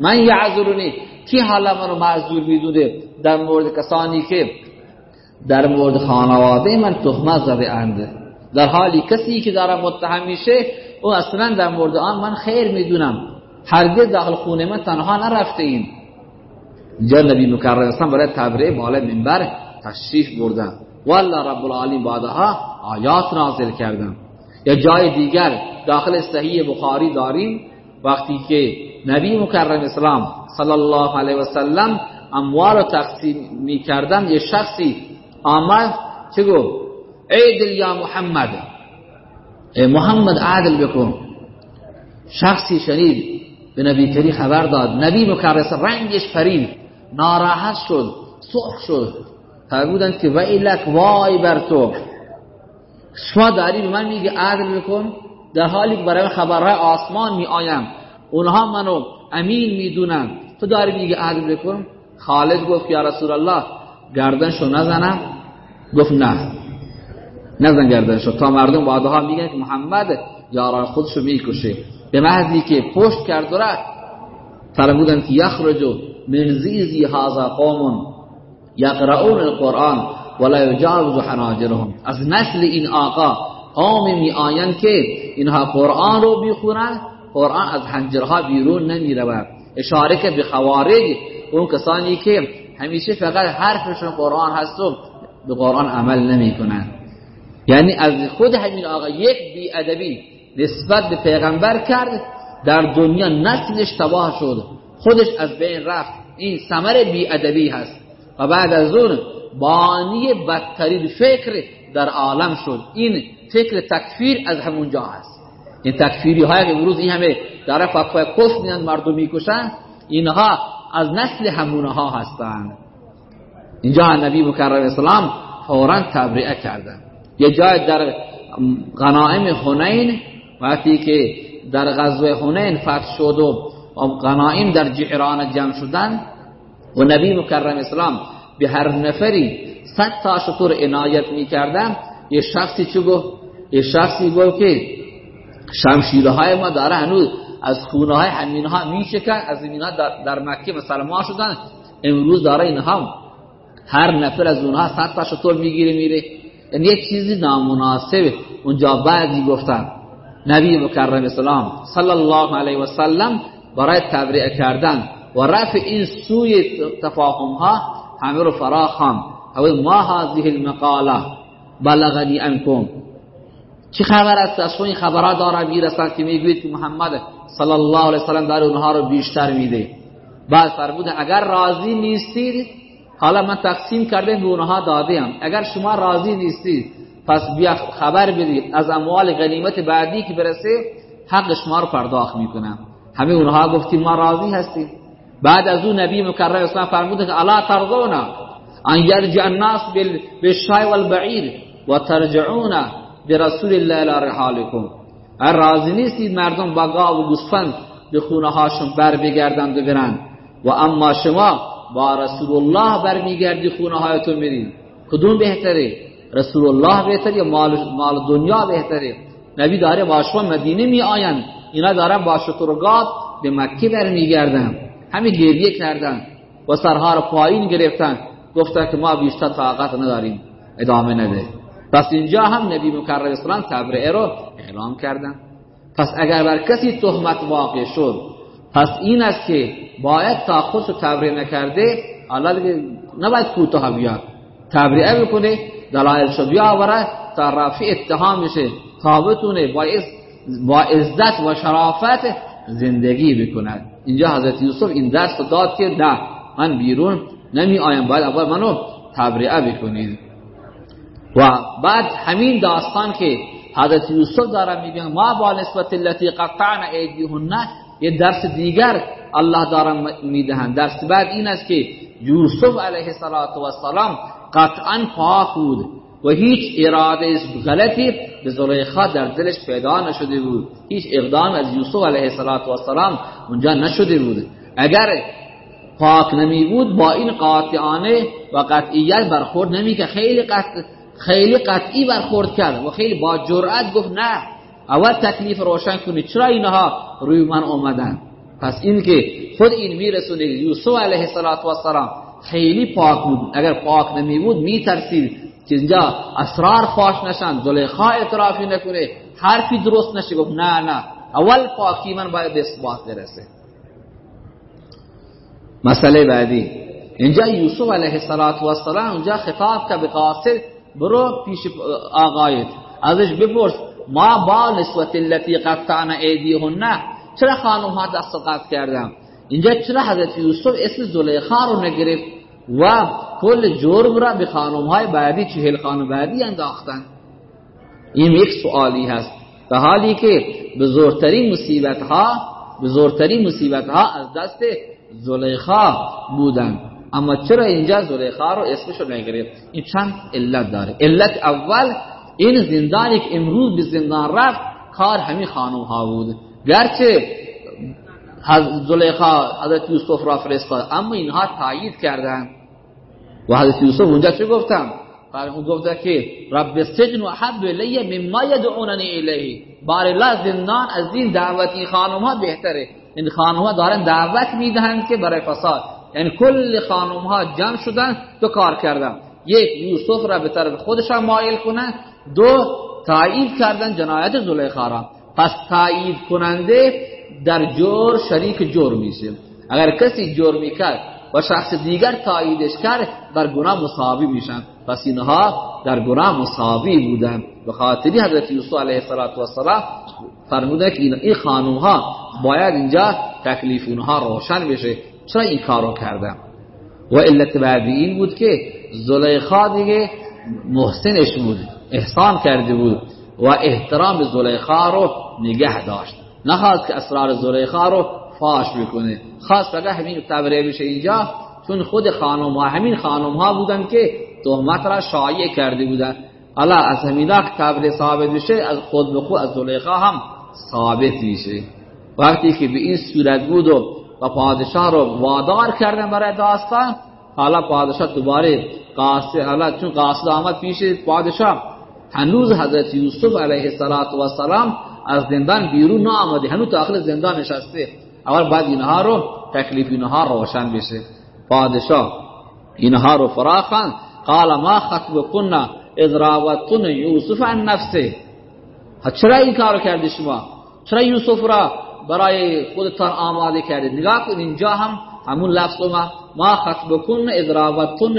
من یعذرونی کی حالا منو معذور می‌دونه؟ در مورد کسانی که در مورد خانواده من تهمت زده اند. در حالی کسی که داره متهم میشه او اصلا در مورد آن من خیر می‌دونم. هرگز داخل خونه من تنها نرفته ایم. جا نبی مکرم اسلام برای تبریه بالا منبر تشریف بردن. والله رب العالمین بعدها آیات نازل کردن. یا جای دیگر داخل صحیح بخاری داریم. وقتی که نبی مکرم اسلام صلی الله علیه و سلم اموال تقسیم می کردن یه شخصی آمد چه گفت؟ عیدل یا محمد محمد عادل بکن. شخصی شنید به نبی کری خبر داد. نبی مکرس رنگش پرید. ناراحت شد سرخ شد. فرمودند که ویلک وای بر تو. شما داری به من میگه عدل بکن. در حالی که برای خبرهای آسمان می آیم اونها منو امین می‌دونن. تو داری میگه عدل بکن؟ خالد گفت یا رسول الله گردنشو نزنم. گفت نه. نزن گردنشو تا مردم بعدها میگن که محمد یاران خودشو می‌کشه. به محضی که پشت کرد و رفت. فرمودن که یخرجو من زیزی هذا قوم یقرؤون القرآن ولا یجاوز حناجرهم. از نسل این آقا قوم می آیند که اینها قرآن رو بیخونن قرآن از حنجرها بیرون نمی رود اشاره که به خوارج اون کسانی که همیشه فقط حرفشون قرآن هست و به قرآن عمل نمی کنن یعنی از خود همین آقا یک ادبی نسبت به پیغمبر کرد در دنیا نسلش تباه شد. خودش از بین رفت. این ثمر ادبی هست. و بعد از اون بانی بدترین فکر در عالم شد. این فکر تکفیر از همونجا هست. این تکفیری های که امروز این همه در فتوای کفر میان مردم می‌کشن. اینها از نسل همونه ها هستند اینجا نبی مکرم اسلام فورا تبرئه کردن. یه جای در غنائم هنین وقتی که در غزوه هنین فتح شد و غنائم در جعران جمع شدن و نبی مکرم اسلام به هر نفری صد تا شطور عنایت می‌کردن یه شخصی چه گفت؟ یه شخصی گفت که شمشیره های ما داره هنوز از خونه های همین ها میشکن از اینها در, در مکه مثلا ما شدن. امروز داره اینها هر نفر از اونها صد تا شطور می‌گیره میره. یعنی یک چیزی نامناسب اونجا بعدی گفتن نبی مکرم اسلام صلی الله علیه و سلم برای تبریع کردن و رفع این سوی تفاهم ها همه رو فراخ هم او ما هذه المقاله بلغنی انکم چی خبر است؟ از این خبرها داره می‌رسن که می‌گوید که محمد صلی الله علیه وسلم داره اونها رو بیشتر میده. بعد فرموده اگر راضی نیستید حالا من تقسیم کرده به اونها دادیم اگر شما راضی نیستید پس بیا خبر بدید از اموال غنیمت بعدی که برسه حق شما رو پرداخت می‌کنم. همه اونها گفتیم ما راضی هستیم. بعد از اون نبی مکرم اسلام فرموده که الا ترضونا ان یرجع الناس بالشای والبعیر و ترجعون برسول الله الى رحالکم. راضی نیستید مردم با گاو و گوسفند به خونه هاشون بر بگردند و برند و اما شما با رسول الله برمیگردی خونه هایتون میرید کدوم بهتره رسول الله بهتره یا مال, مال دنیا بهتره نبی داره با شما مدینه می آیند اینا دارن با شترگات به مکه برمیگردن همه گریه کردن و سرها رو پایین گرفتن گفتن که ما بیشتر طاقت نداریم ادامه نده پس اینجا هم نبی مکرم اسلام تبرئه رو اعلام کردن پس اگر بر کسی تهمت واقع شد پس این است که باید تا خودش رو تبرئه نکرده الله دیگه نباید کوتاه بیاد. تبرئه بکنه دلایلشو بیاوره تا رفع اتهام میشه تا بتونه با عزت و شرافت زندگی بکند. اینجا حضرت یوسف این درس داد که نه من بیرون نمی آیم باید اول منو تبرئه بکنید. و بعد همین داستان که حضرت یوسف داره میگن ما با نسبت التي قطعنا ایدیهن یه درس دیگر الله داره می‌دهند. درس بعد این است که یوسف علیه السلام قطعا پاک بود و هیچ اراده غلطی به زلیخا در دلش پیدا نشده بود. هیچ اقدام از یوسف علیه السلام اونجا نشده بود. اگر پاک نمی بود با این قاطعانه و قطعیت برخورد نمی که خیلی خیلی قطعی برخورد کرد و خیلی با جرأت گفت نه اول تکلیف روشن کنید. چرا اینها روی من اومدن پس این که خود این میرسونه یوسف علیه السلام خیلی پاک بود. اگر پاک نمی بود میترسید که اینجا اسرار فاش نشن زلیخا اعترافی نکنه حرفی درست نشه. گفت نه نه. اول پاکی من باید اثبات برسه. مسئله بعدی. اینجا یوسف علیه السلام اونجا خطاب که به برو پیش آقایت. ازش بپرس ما با نسبت التي قطعنا ایدیهن چرا خانم ها دست قطع کردم اینجا چرا حضرت یوسف اسم زلیخا رو نگرفت و کل جرم را به خانم های بعدی چهل خانم بعدی انداختن؟ این یک سوالی هست. در حالی که بزرگترین مصیبت ها بزرگترین مصیبت ها از دست زلیخا بودن. اما چرا اینجا زلیخا رو اسمش رو نگرفت؟ این چند علت داره. علت اول این زندانی که امروز به زندان رفت کار همین خانم ها بود. گرچه زلیخا حضرت یوسف را فرستاد اما اینها تایید کردن و حضرت یوسف اونجا چه گفتم؟ اون گفته که رب السجن و حب الی مما یدعوننی الیه. بار الله زندان از این دعوت این خانم ها بهتره. این خانم ها دارن دعوت می‌دهند که برای فساد. یعنی کل خانم جمع شدن دو کار کردن. یک یوسف را به طرف خودشان مایل کنن دو تایید کردن جنایت زلیخا را. پس تایید کننده در جور شریک جور میشه. اگر کسی جرمی کرد و شخص دیگر تاییدش کرد در گناه مساوی میشن. پس اینها در گناه مساوی بودن. به خاطری حضرت یوسف علیه السلام فرموده که این خانوم ها باید اینجا تکلیف اونها روشن بشه. چرا این کارو کردم و علت بعدی این بود که زلیخا دیگه محسنش بود احسان کرده بود و احترام زلیخا رو نگه داشت. نخواست که اسرار زلیخا رو فاش بکنه. خاص فقط همین تبریه بشه اینجا چون خود خانم ها همین خانم ها بودن که تهمت را شایع کرده بودن. الله از همینا تبریه ثابت بشه از خود به خود از زلیخا هم ثابت میشه. وقتی که به این صورت بود و پادشاه رو وادار کردن برای داستان حالا پادشاه دوباره قاصد حالا چون قاصد آمد پیش پادشاه هنوز حضرت یوسف علیه السلام از زندان بیرون آمده هنوز داخل زندان نشسته. اول بعد اینها رو تکلیف اینها روشن بشه. پادشاه اینها رو فراخن قال ما خطب کننا اذ راوتن یوسف عن نفسه. چرا این کارو کردی شما؟ چرا یوسف را برای خودتان آماده کردید؟ نگاه کنید اینجا هم همون لفظ ما ما خطبکن اذ راوتن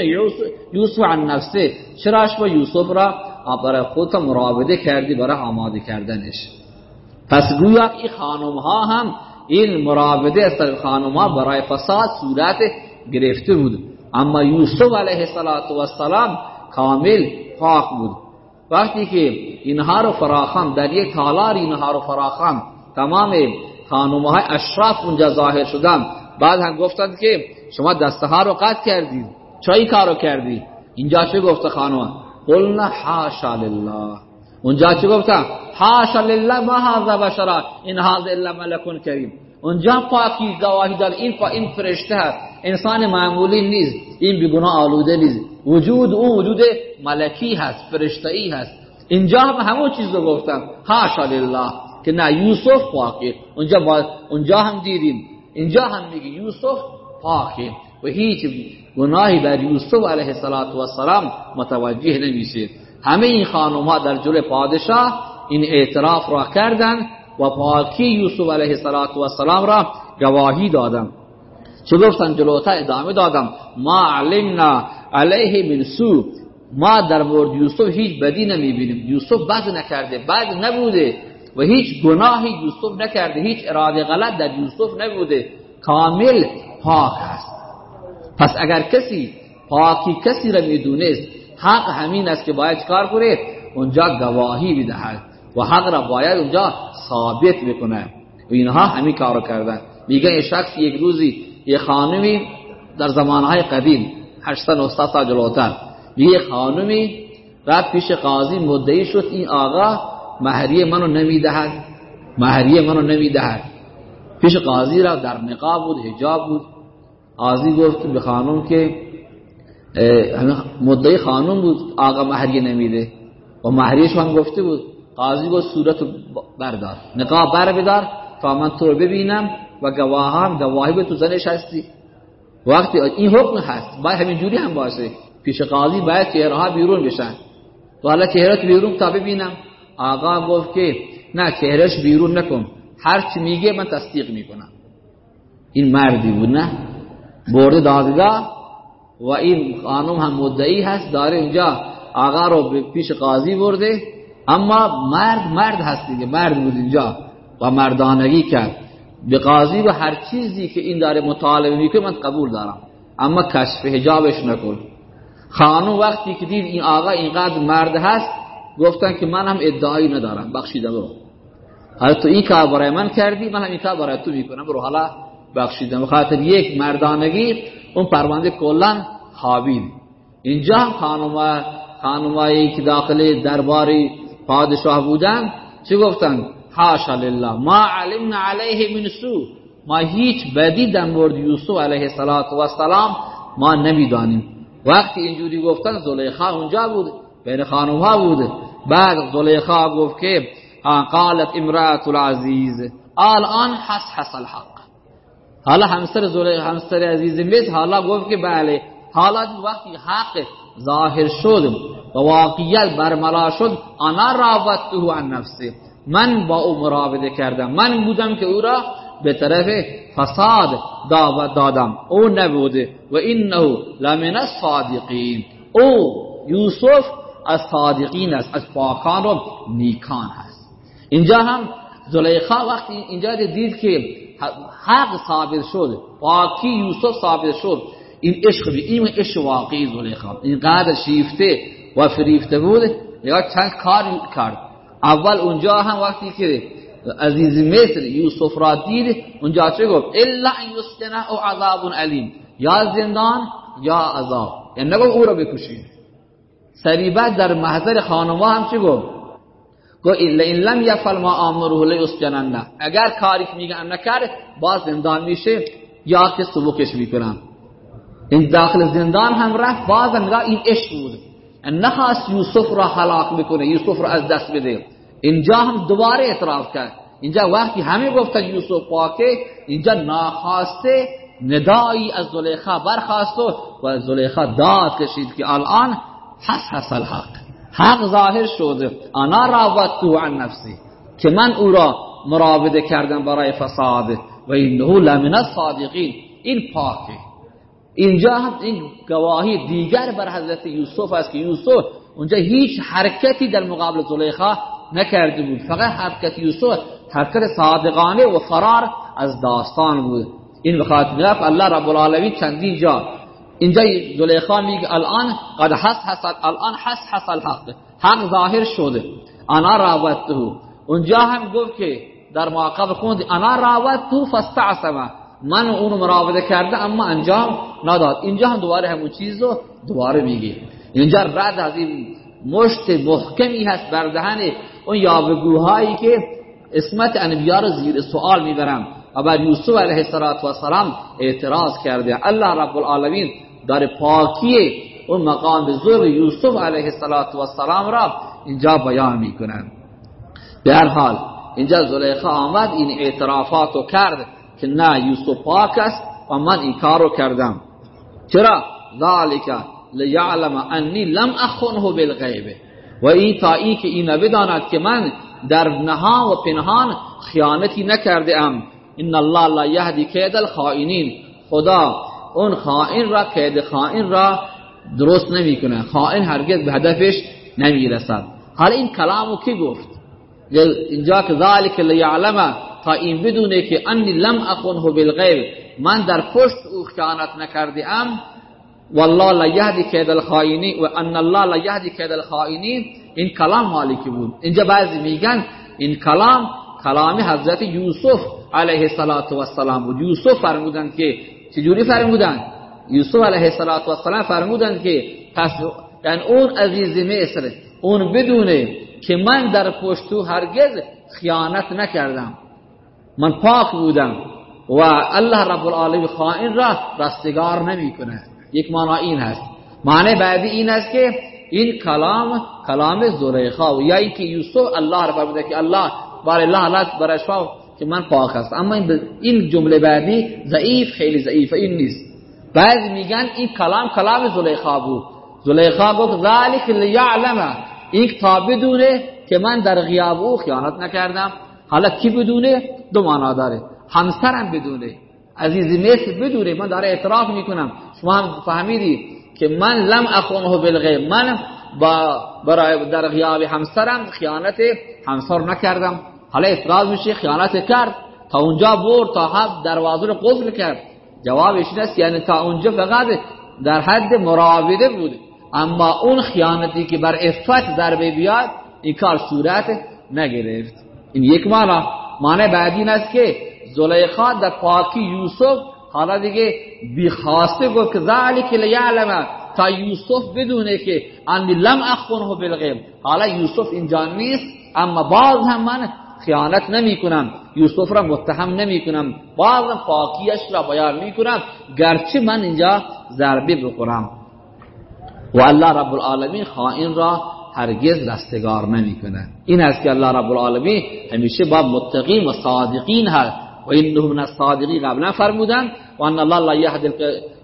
یوسف عن نفسه. چرا شما یوسف را؟ برای خودتان مراوده کردی برای آماده کردنش. پس گویا این خانم ها هم این مراوده از خانم ها برای فساد صورت گرفته بود. اما یوسف علیه السلام کامل پاک بود. وقتی که اینها رو فراخم در یک تالار اینها رو فراخم تمام خانومه های اشراف اونجا ظاهر شدن. بعد هم گفتند که شما دسته ها رو قطع کردید چرا این کارو کردی. اینجا چه گفته خانومه قلنا حاشا لله. اونجا چه گفتن؟ حاشا لله ما هذا بشرا این هذا الا ملک کریم. اونجا پاکی گواهی داد این پا این فرشته هست. انسان معمولی نیست. این بیگناه آلوده نیست. وجود او وجود ملکی هست فرشته ای هست. اینجا هم همون چیز رو گفتم. حاشا لله. که نه یوسف پاکه اونجا. اونجا هم دیدیم. اینجا هم میگه یوسف پاکه و هیچ گناهی بر یوسف علیه السلام متوجه نمیشه همه این خانم ها در جلوی پادشاه این اعتراف را کردن و پاکی یوسف علیه السلام را گواهی دادن چه گفتن؟ جلوتا ادامه دادم. ما علمنا علیه من سو ما در مورد یوسف هیچ بدی نمی‌بینیم. یوسف بد نکرده بد نبوده. و هیچ گناهی یوسف نکرده هیچ اراده غلط در یوسف نبوده. کامل پاک است. پس اگر کسی پاکی کسی را می‌دونست حق همین است که باید کار کنه؟ اونجا گواهی بدهد و حق را باید اونجا ثابت بکنه و اینها همین کارو کردن. میگه یه شخص یک روزی یه خانمی در زمانهای قدیم 800 900 سال جلوتر یه خانمی رفت پیش قاضی مدعی شد این آقا مهریه منو نمی‌دهد. مهریه منو نمی‌دهد. پیش قاضی را در نقاب بود حجاب بود. قاضی گفت به خانم که مدعی خانم بود آقا مهریه نمیده. و مهریش هم گفته بود. قاضی گفت صورت بردار. نقاب بر بدار تا من تو رو ببینم و گواهان گواهی به تو زنش هستی. وقتی این حکم هست باید همین جوری هم باشه. پیش قاضی باید چهره ها بیرون بشن. تو حالا چهره بیرون تا ببینم. آقا گفت که نه چهرش بیرون نکن هر چی میگه من تصدیق می‌کنم. این مردی بود نه؟ برده دادگاه و این خانم هم مدعی هست داره اینجا آقا رو پیش قاضی برده. اما مرد مرد هست دیگه مرد بود اینجا و مردانگی کرد. به قاضی و هر چیزی که این داره مطالبه می‌کنه من قبول دارم اما کشف حجابش نکن. خانم وقتی که دید این آقا اینقدر مرد هست گفتن که من هم ادعایی ندارم. بخشیده برو. حالا تو این کار برای من کردی من هم این کار برای تو می‌کنم. برو حالا بخشیدم بخاطر یک مردانگی اون پرونده کلا خوابید اینجا هم خانم خانمایی که داخل درباری پادشاه بودن چی گفتن؟ حاشا لله ما علمنا علیه من سو ما هیچ بدی در مورد یوسف علیه السلام ما نمی‌دانیم. وقتی اینجوری گفتن زلیخا اونجا بود بین خانم ها بود. بعد زلیخا گفت که قالت امرأة العزیز. الان حس حس الحق. حالا همسر زلیخا همسر عزیز مصر حالا گفت که بله. حالا وقتی حق ظاهر شد و واقعیت برملا شد انا راودته عن نفسه من با او مراوده کردم. من بودم که او را به طرف فساد دعوت دادم. او نبوده و انه لمن الصادقین. او یوسف از صادقین است از پاکان و نیکان هست. اینجا هم زلیخا وقتی اینجا دید که حق ثابت شد پاکی یوسف ثابت شد. این عشق بی این عشق واقعی زلیخا. اینقدر شیفته و فریفته بود یا چند کار کرد. اول اونجا هم وقتی که عزیز مصر یوسف را دید اونجا چه گفت؟ الا ان یسکنه او عذاب علیم. یا زندان یا عذاب. یعنی نگو او را بکشید سریبت در محضر خانما هم چه گفت گفت ان لم یفعل ما امره لیسجننه اگر کاری که میگن نکرد باز زندان میشه یا که سبکش می‌کنم این داخل زندان هم رفت باز نگاه این عشق بود نخواست یوسف را حلاق بکنه یوسف را از دست بده اینجا هم دوباره اعتراف کرد اینجا وقتی همه گفتن یوسف پاکه اینجا ناخواسته ندایی از زلیخا برخواست و زلیخا داد کشید که الان حس الحق. حق ظاهر شده. انا راودتو عن نفسی. که من او را مراوده کردم برای فساد. و اینه لمن الصادقین. این پاکه. اینجا هم این گواهی دیگر بر حضرت یوسف است که یوسف اونجا هیچ حرکتی در مقابل زلیخا نکرده بود. فقط حرکت یوسف حرکت صادقانه و فرار از داستان بود. این بخاطر الله رب العالمین چندین جا اینجا زلیخا میگه الان قد حس حس الان حس حس الحق. حق ظاهر شده. انا راودته اونجا هم گفت که در مواقف خوند انا راودته فاستعصم. من اونو مراوده کرده اما انجام نداد. اینجا هم دوباره همون چیز دوباره میگه. اینجا رد از این مشت محکمی هست بر دهن اون یاوگوهایی که اسمت انبیا رو زیر سوال می‌برم و بر یوسف علیه السلام اعتراض کرده. الله رب العالمین در پاکی اون مقام بزرگ یوسف علیه السلام را اینجا بیان می‌کنن. به هر حال اینجا زلیخا آمد این اعترافات رو کرد که نه یوسف پاک است و من این کار رو کردم. چرا؟ ذالک لیعلم انی لم اخونه بالغیب. و این تا ای که این بداند که من در نهان و پنهان خیانتی نکرده ام. ان الله لا یهدی کید الخائنین. خدا اون خائن را کید خائن را درست نمی‌کنه. خائن هرگز به هدفش نمی‌رسد. حالا این کلامو کی گفت؟ اینجا که ذالک لیعلم تا این بدونه که انی لم اخونه بالغیب من در پشت او خیانت نکرده ام والله لا یهدی کید الخائنین و ان الله لا یهدی کید الخائنین این کلام مالکی بود. اینجا بعضی میگن این کلام کلام حضرت یوسف علیه السلام بود. یوسف فرمودن که چجوری فرمودن یوسف علیه السلام فرمودن که پس اون عزیز مصر اون بدونه که من در پشتو هرگز خیانت نکردم. من پاک بودم و الله رب العالمین خائن را رستگار نمی‌کنه یک معنی این هست. معنی بعدی این است که این کلام کلام زلیخا و یا اینکه یوسف الله بوده که الله بار الله برای شما که من پاک هست اما این جمله بعدی ضعیف خیلی ضعیف این نیست. بعض میگن این کلام کلام زلیخا بود. زلیخا گفت ذالک لیعلم. این تا بدونه که من در غیاب او خیانت نکردم. حالا کی بدونه؟ دو معنا داره. همسرم بدونه. عزیز مصر بدونه. من داره اعتراف می‌کنم. شما هم فهمیدی که من لم اخونه بالغیب. من با برای در غیاب همسرم خیانت همسر نکردم. حالا اعتراض میشه خیانت کرد. تا اونجا برد تا حد دروازه رو قفل کرد. جوابش است یعنی تا اونجا فقط در حد مراوده بود اما اون خیانتی که بر افت ضربه بیاد این کار صورت نگرفت. این یک معنا معنی بعدی این است که زلیخا در پاکی یوسف حالا دیگه بی خواسته گفت که ذالک لیعلم تا یوسف بدونه که انی لم اخونه بالغیب. حالا یوسف اینجا نیست اما باز هم من خیانت نمی کنم یوسف را متهم نمی کنم باز پاکیش را بیان می کنم گرچه من اینجا ضربه بخورم. و الله رب العالمین خائن را هرگز رستگار نمی‌کنه. این است که الله رب العالمین همیشه با متقین و صادقین هست. و انه من الصادقین. قبلا فرمودن و ان الله لا یهدی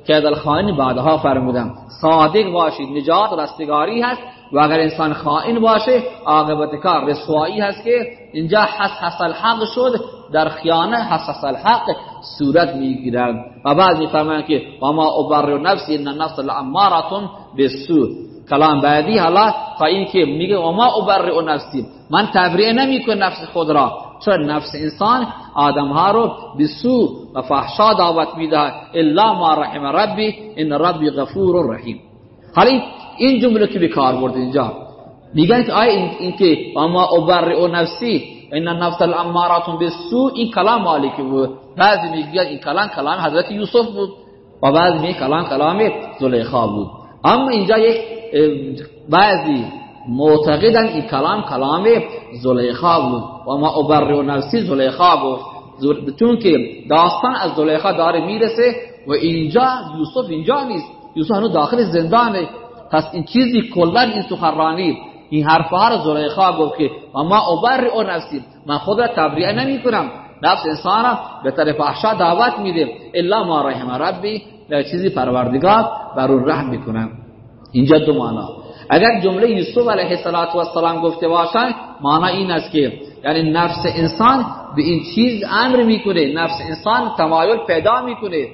کید الخائن بعدها فرمودن صادق باشید نجات رستگاری هست و اگر انسان خائن باشه عاقبت کار رسوایی هست که اینجا حس الحق شد در خیانه حس الحق صورت می‌گیرد. و بعد میفرمایند که و ما ابرر نفسی ان النفس لاماره بالسوء. کلام بعدی حالا تا این که میگه ما ابرئ نفسی من تبریئه نمی‌کنم نفس خود را. چون نفس انسان آدم ها رو بسو و فحشا دعوت میده. الا ما رحم ربی ان ربی غفور رحیم. حالا این جمله که به کار برد اینجا. میگن که آیا این, که و ما ابرئ نفسی ان النفس الامارات بالسوء این کلام مالک بود. بعضی میگن این کلام کلام حضرت یوسف بود و بعضی میگن کلام کلام زلیخا بود. اما اینجا یک بعضی معتقدن این کلام کلام زلیخا بود. و ما ابرئ نفسی زلیخا بود. چون که داستان از زلیخا داره می‌رسه و اینجا یوسف اینجا نیست. یوسف هنو داخل زندانه. پس این چیزی کلا این سخنرانی. این حرفها رو زلیخا گفت که و ما ابرئ نفسی. من خود را تبریئه نمی کنم. نفس انسان به طرف احشا دعوت میده. الا ما رحم ربی. چیزی پروردگار بر اون رحم می‌کنم اینجا دو معنا اگر جمله یوسف علیه السلام گفته باشن معنا این است که یعنی نفس انسان به این چیز امر می‌کنه نفس انسان تمایل پیدا می‌کنه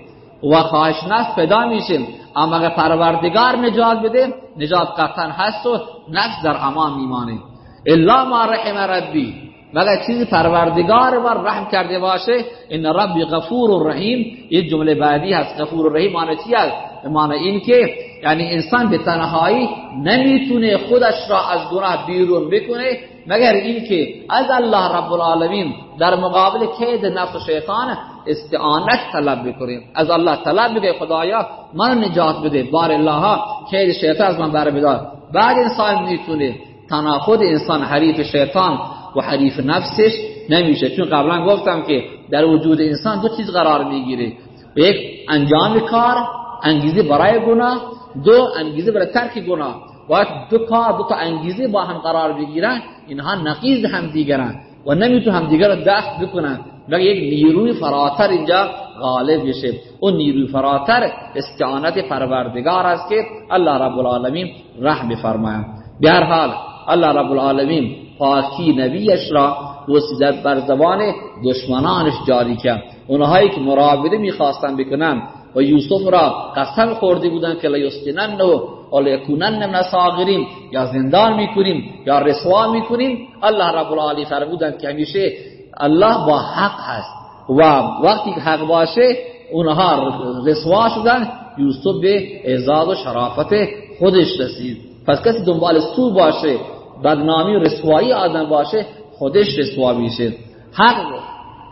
و خواهش نفس پیدا میشه اما اگر پروردگار نجات بده نجات قطعا هست و نفس در امان میمانه الا ما رحم ربی مگر چیزی پروردگار بر رحم کرده باشه ان ربی غفور و رحیم این جمله بعدی هست غفور و رحیم معنی چی است معنی این که یعنی انسان به تنهایی نمی‌تونه خودش را از گناه بیرون بکنه مگر این که از الله رب العالمین در مقابل کید نفس و شیطان استعانت طلب بکنیم. از الله طلب بگه خدایا من نجات بده بار الله کید شیطان از من بر بدار. بعد انسان می‌تونه تنها خود انسان حریف شیطان و حریف نفسش نمیشه. چون قبلا گفتم که در وجود انسان دو چیز قرار می‌گیره. یک انجام کار انگیزه برای گناه. دو انگیزه برای ترک گناه. باید دو کار دو تا انگیزه با هم قرار بگیرن. اینها نقیض هم دیگرن و نمیتون هم دیگر رو دست بکنن. مگر یک نیروی فراتر اینجا غالب بشه. اون نیروی فراتر استعانت پروردگار است که الله رب العالمین رحم بفرماید. به هر حال الله رب العالمین پاکی نبیش را وسیدت بر زبان دشمنانش جاری کرد. اونهایی که مرابطه می‌خواستن بکنن و یوسف را قسم خورده بودن که لیسجنن و لیکونن من صاغرین یا زندان می‌کنیم یا رسوا می‌کنیم الله رب العالی فرمودن که همیشه الله با حق هست. و وقتی حق باشه اونها رسوا شدن یوسف به اعزاز و شرافت خودش رسید. پس کسی دنبال سو باشه بدنامی رسوایی آدم باشه خودش رسوا میشه. حق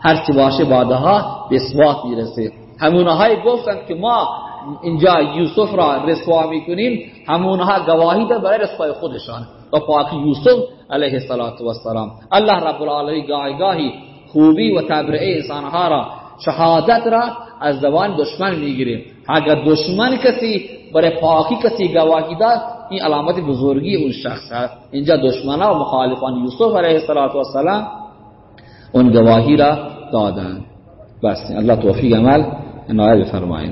هرچی باشه بعدها به اثبات می‌رسه. همونهایی گفتند که ما اینجا یوسف را رسوا می‌کنیم همونها گواهی ده برای رسوای خودشان. و پاک یوسف علیه السلام الله رب العالمین گاهی گاهی خوبی و تبرئه انسانها را شهادت را از زبان دشمن می‌گیریم اگر دشمن کسی برای پاکی کسی گواهی داد این علامت بزرگی اون شخص هست. اینجا دشمنا و مخالفان یوسف علیه السلام اون گواهی را دادن. بس الله توفیق عمل عنایت بفرمایید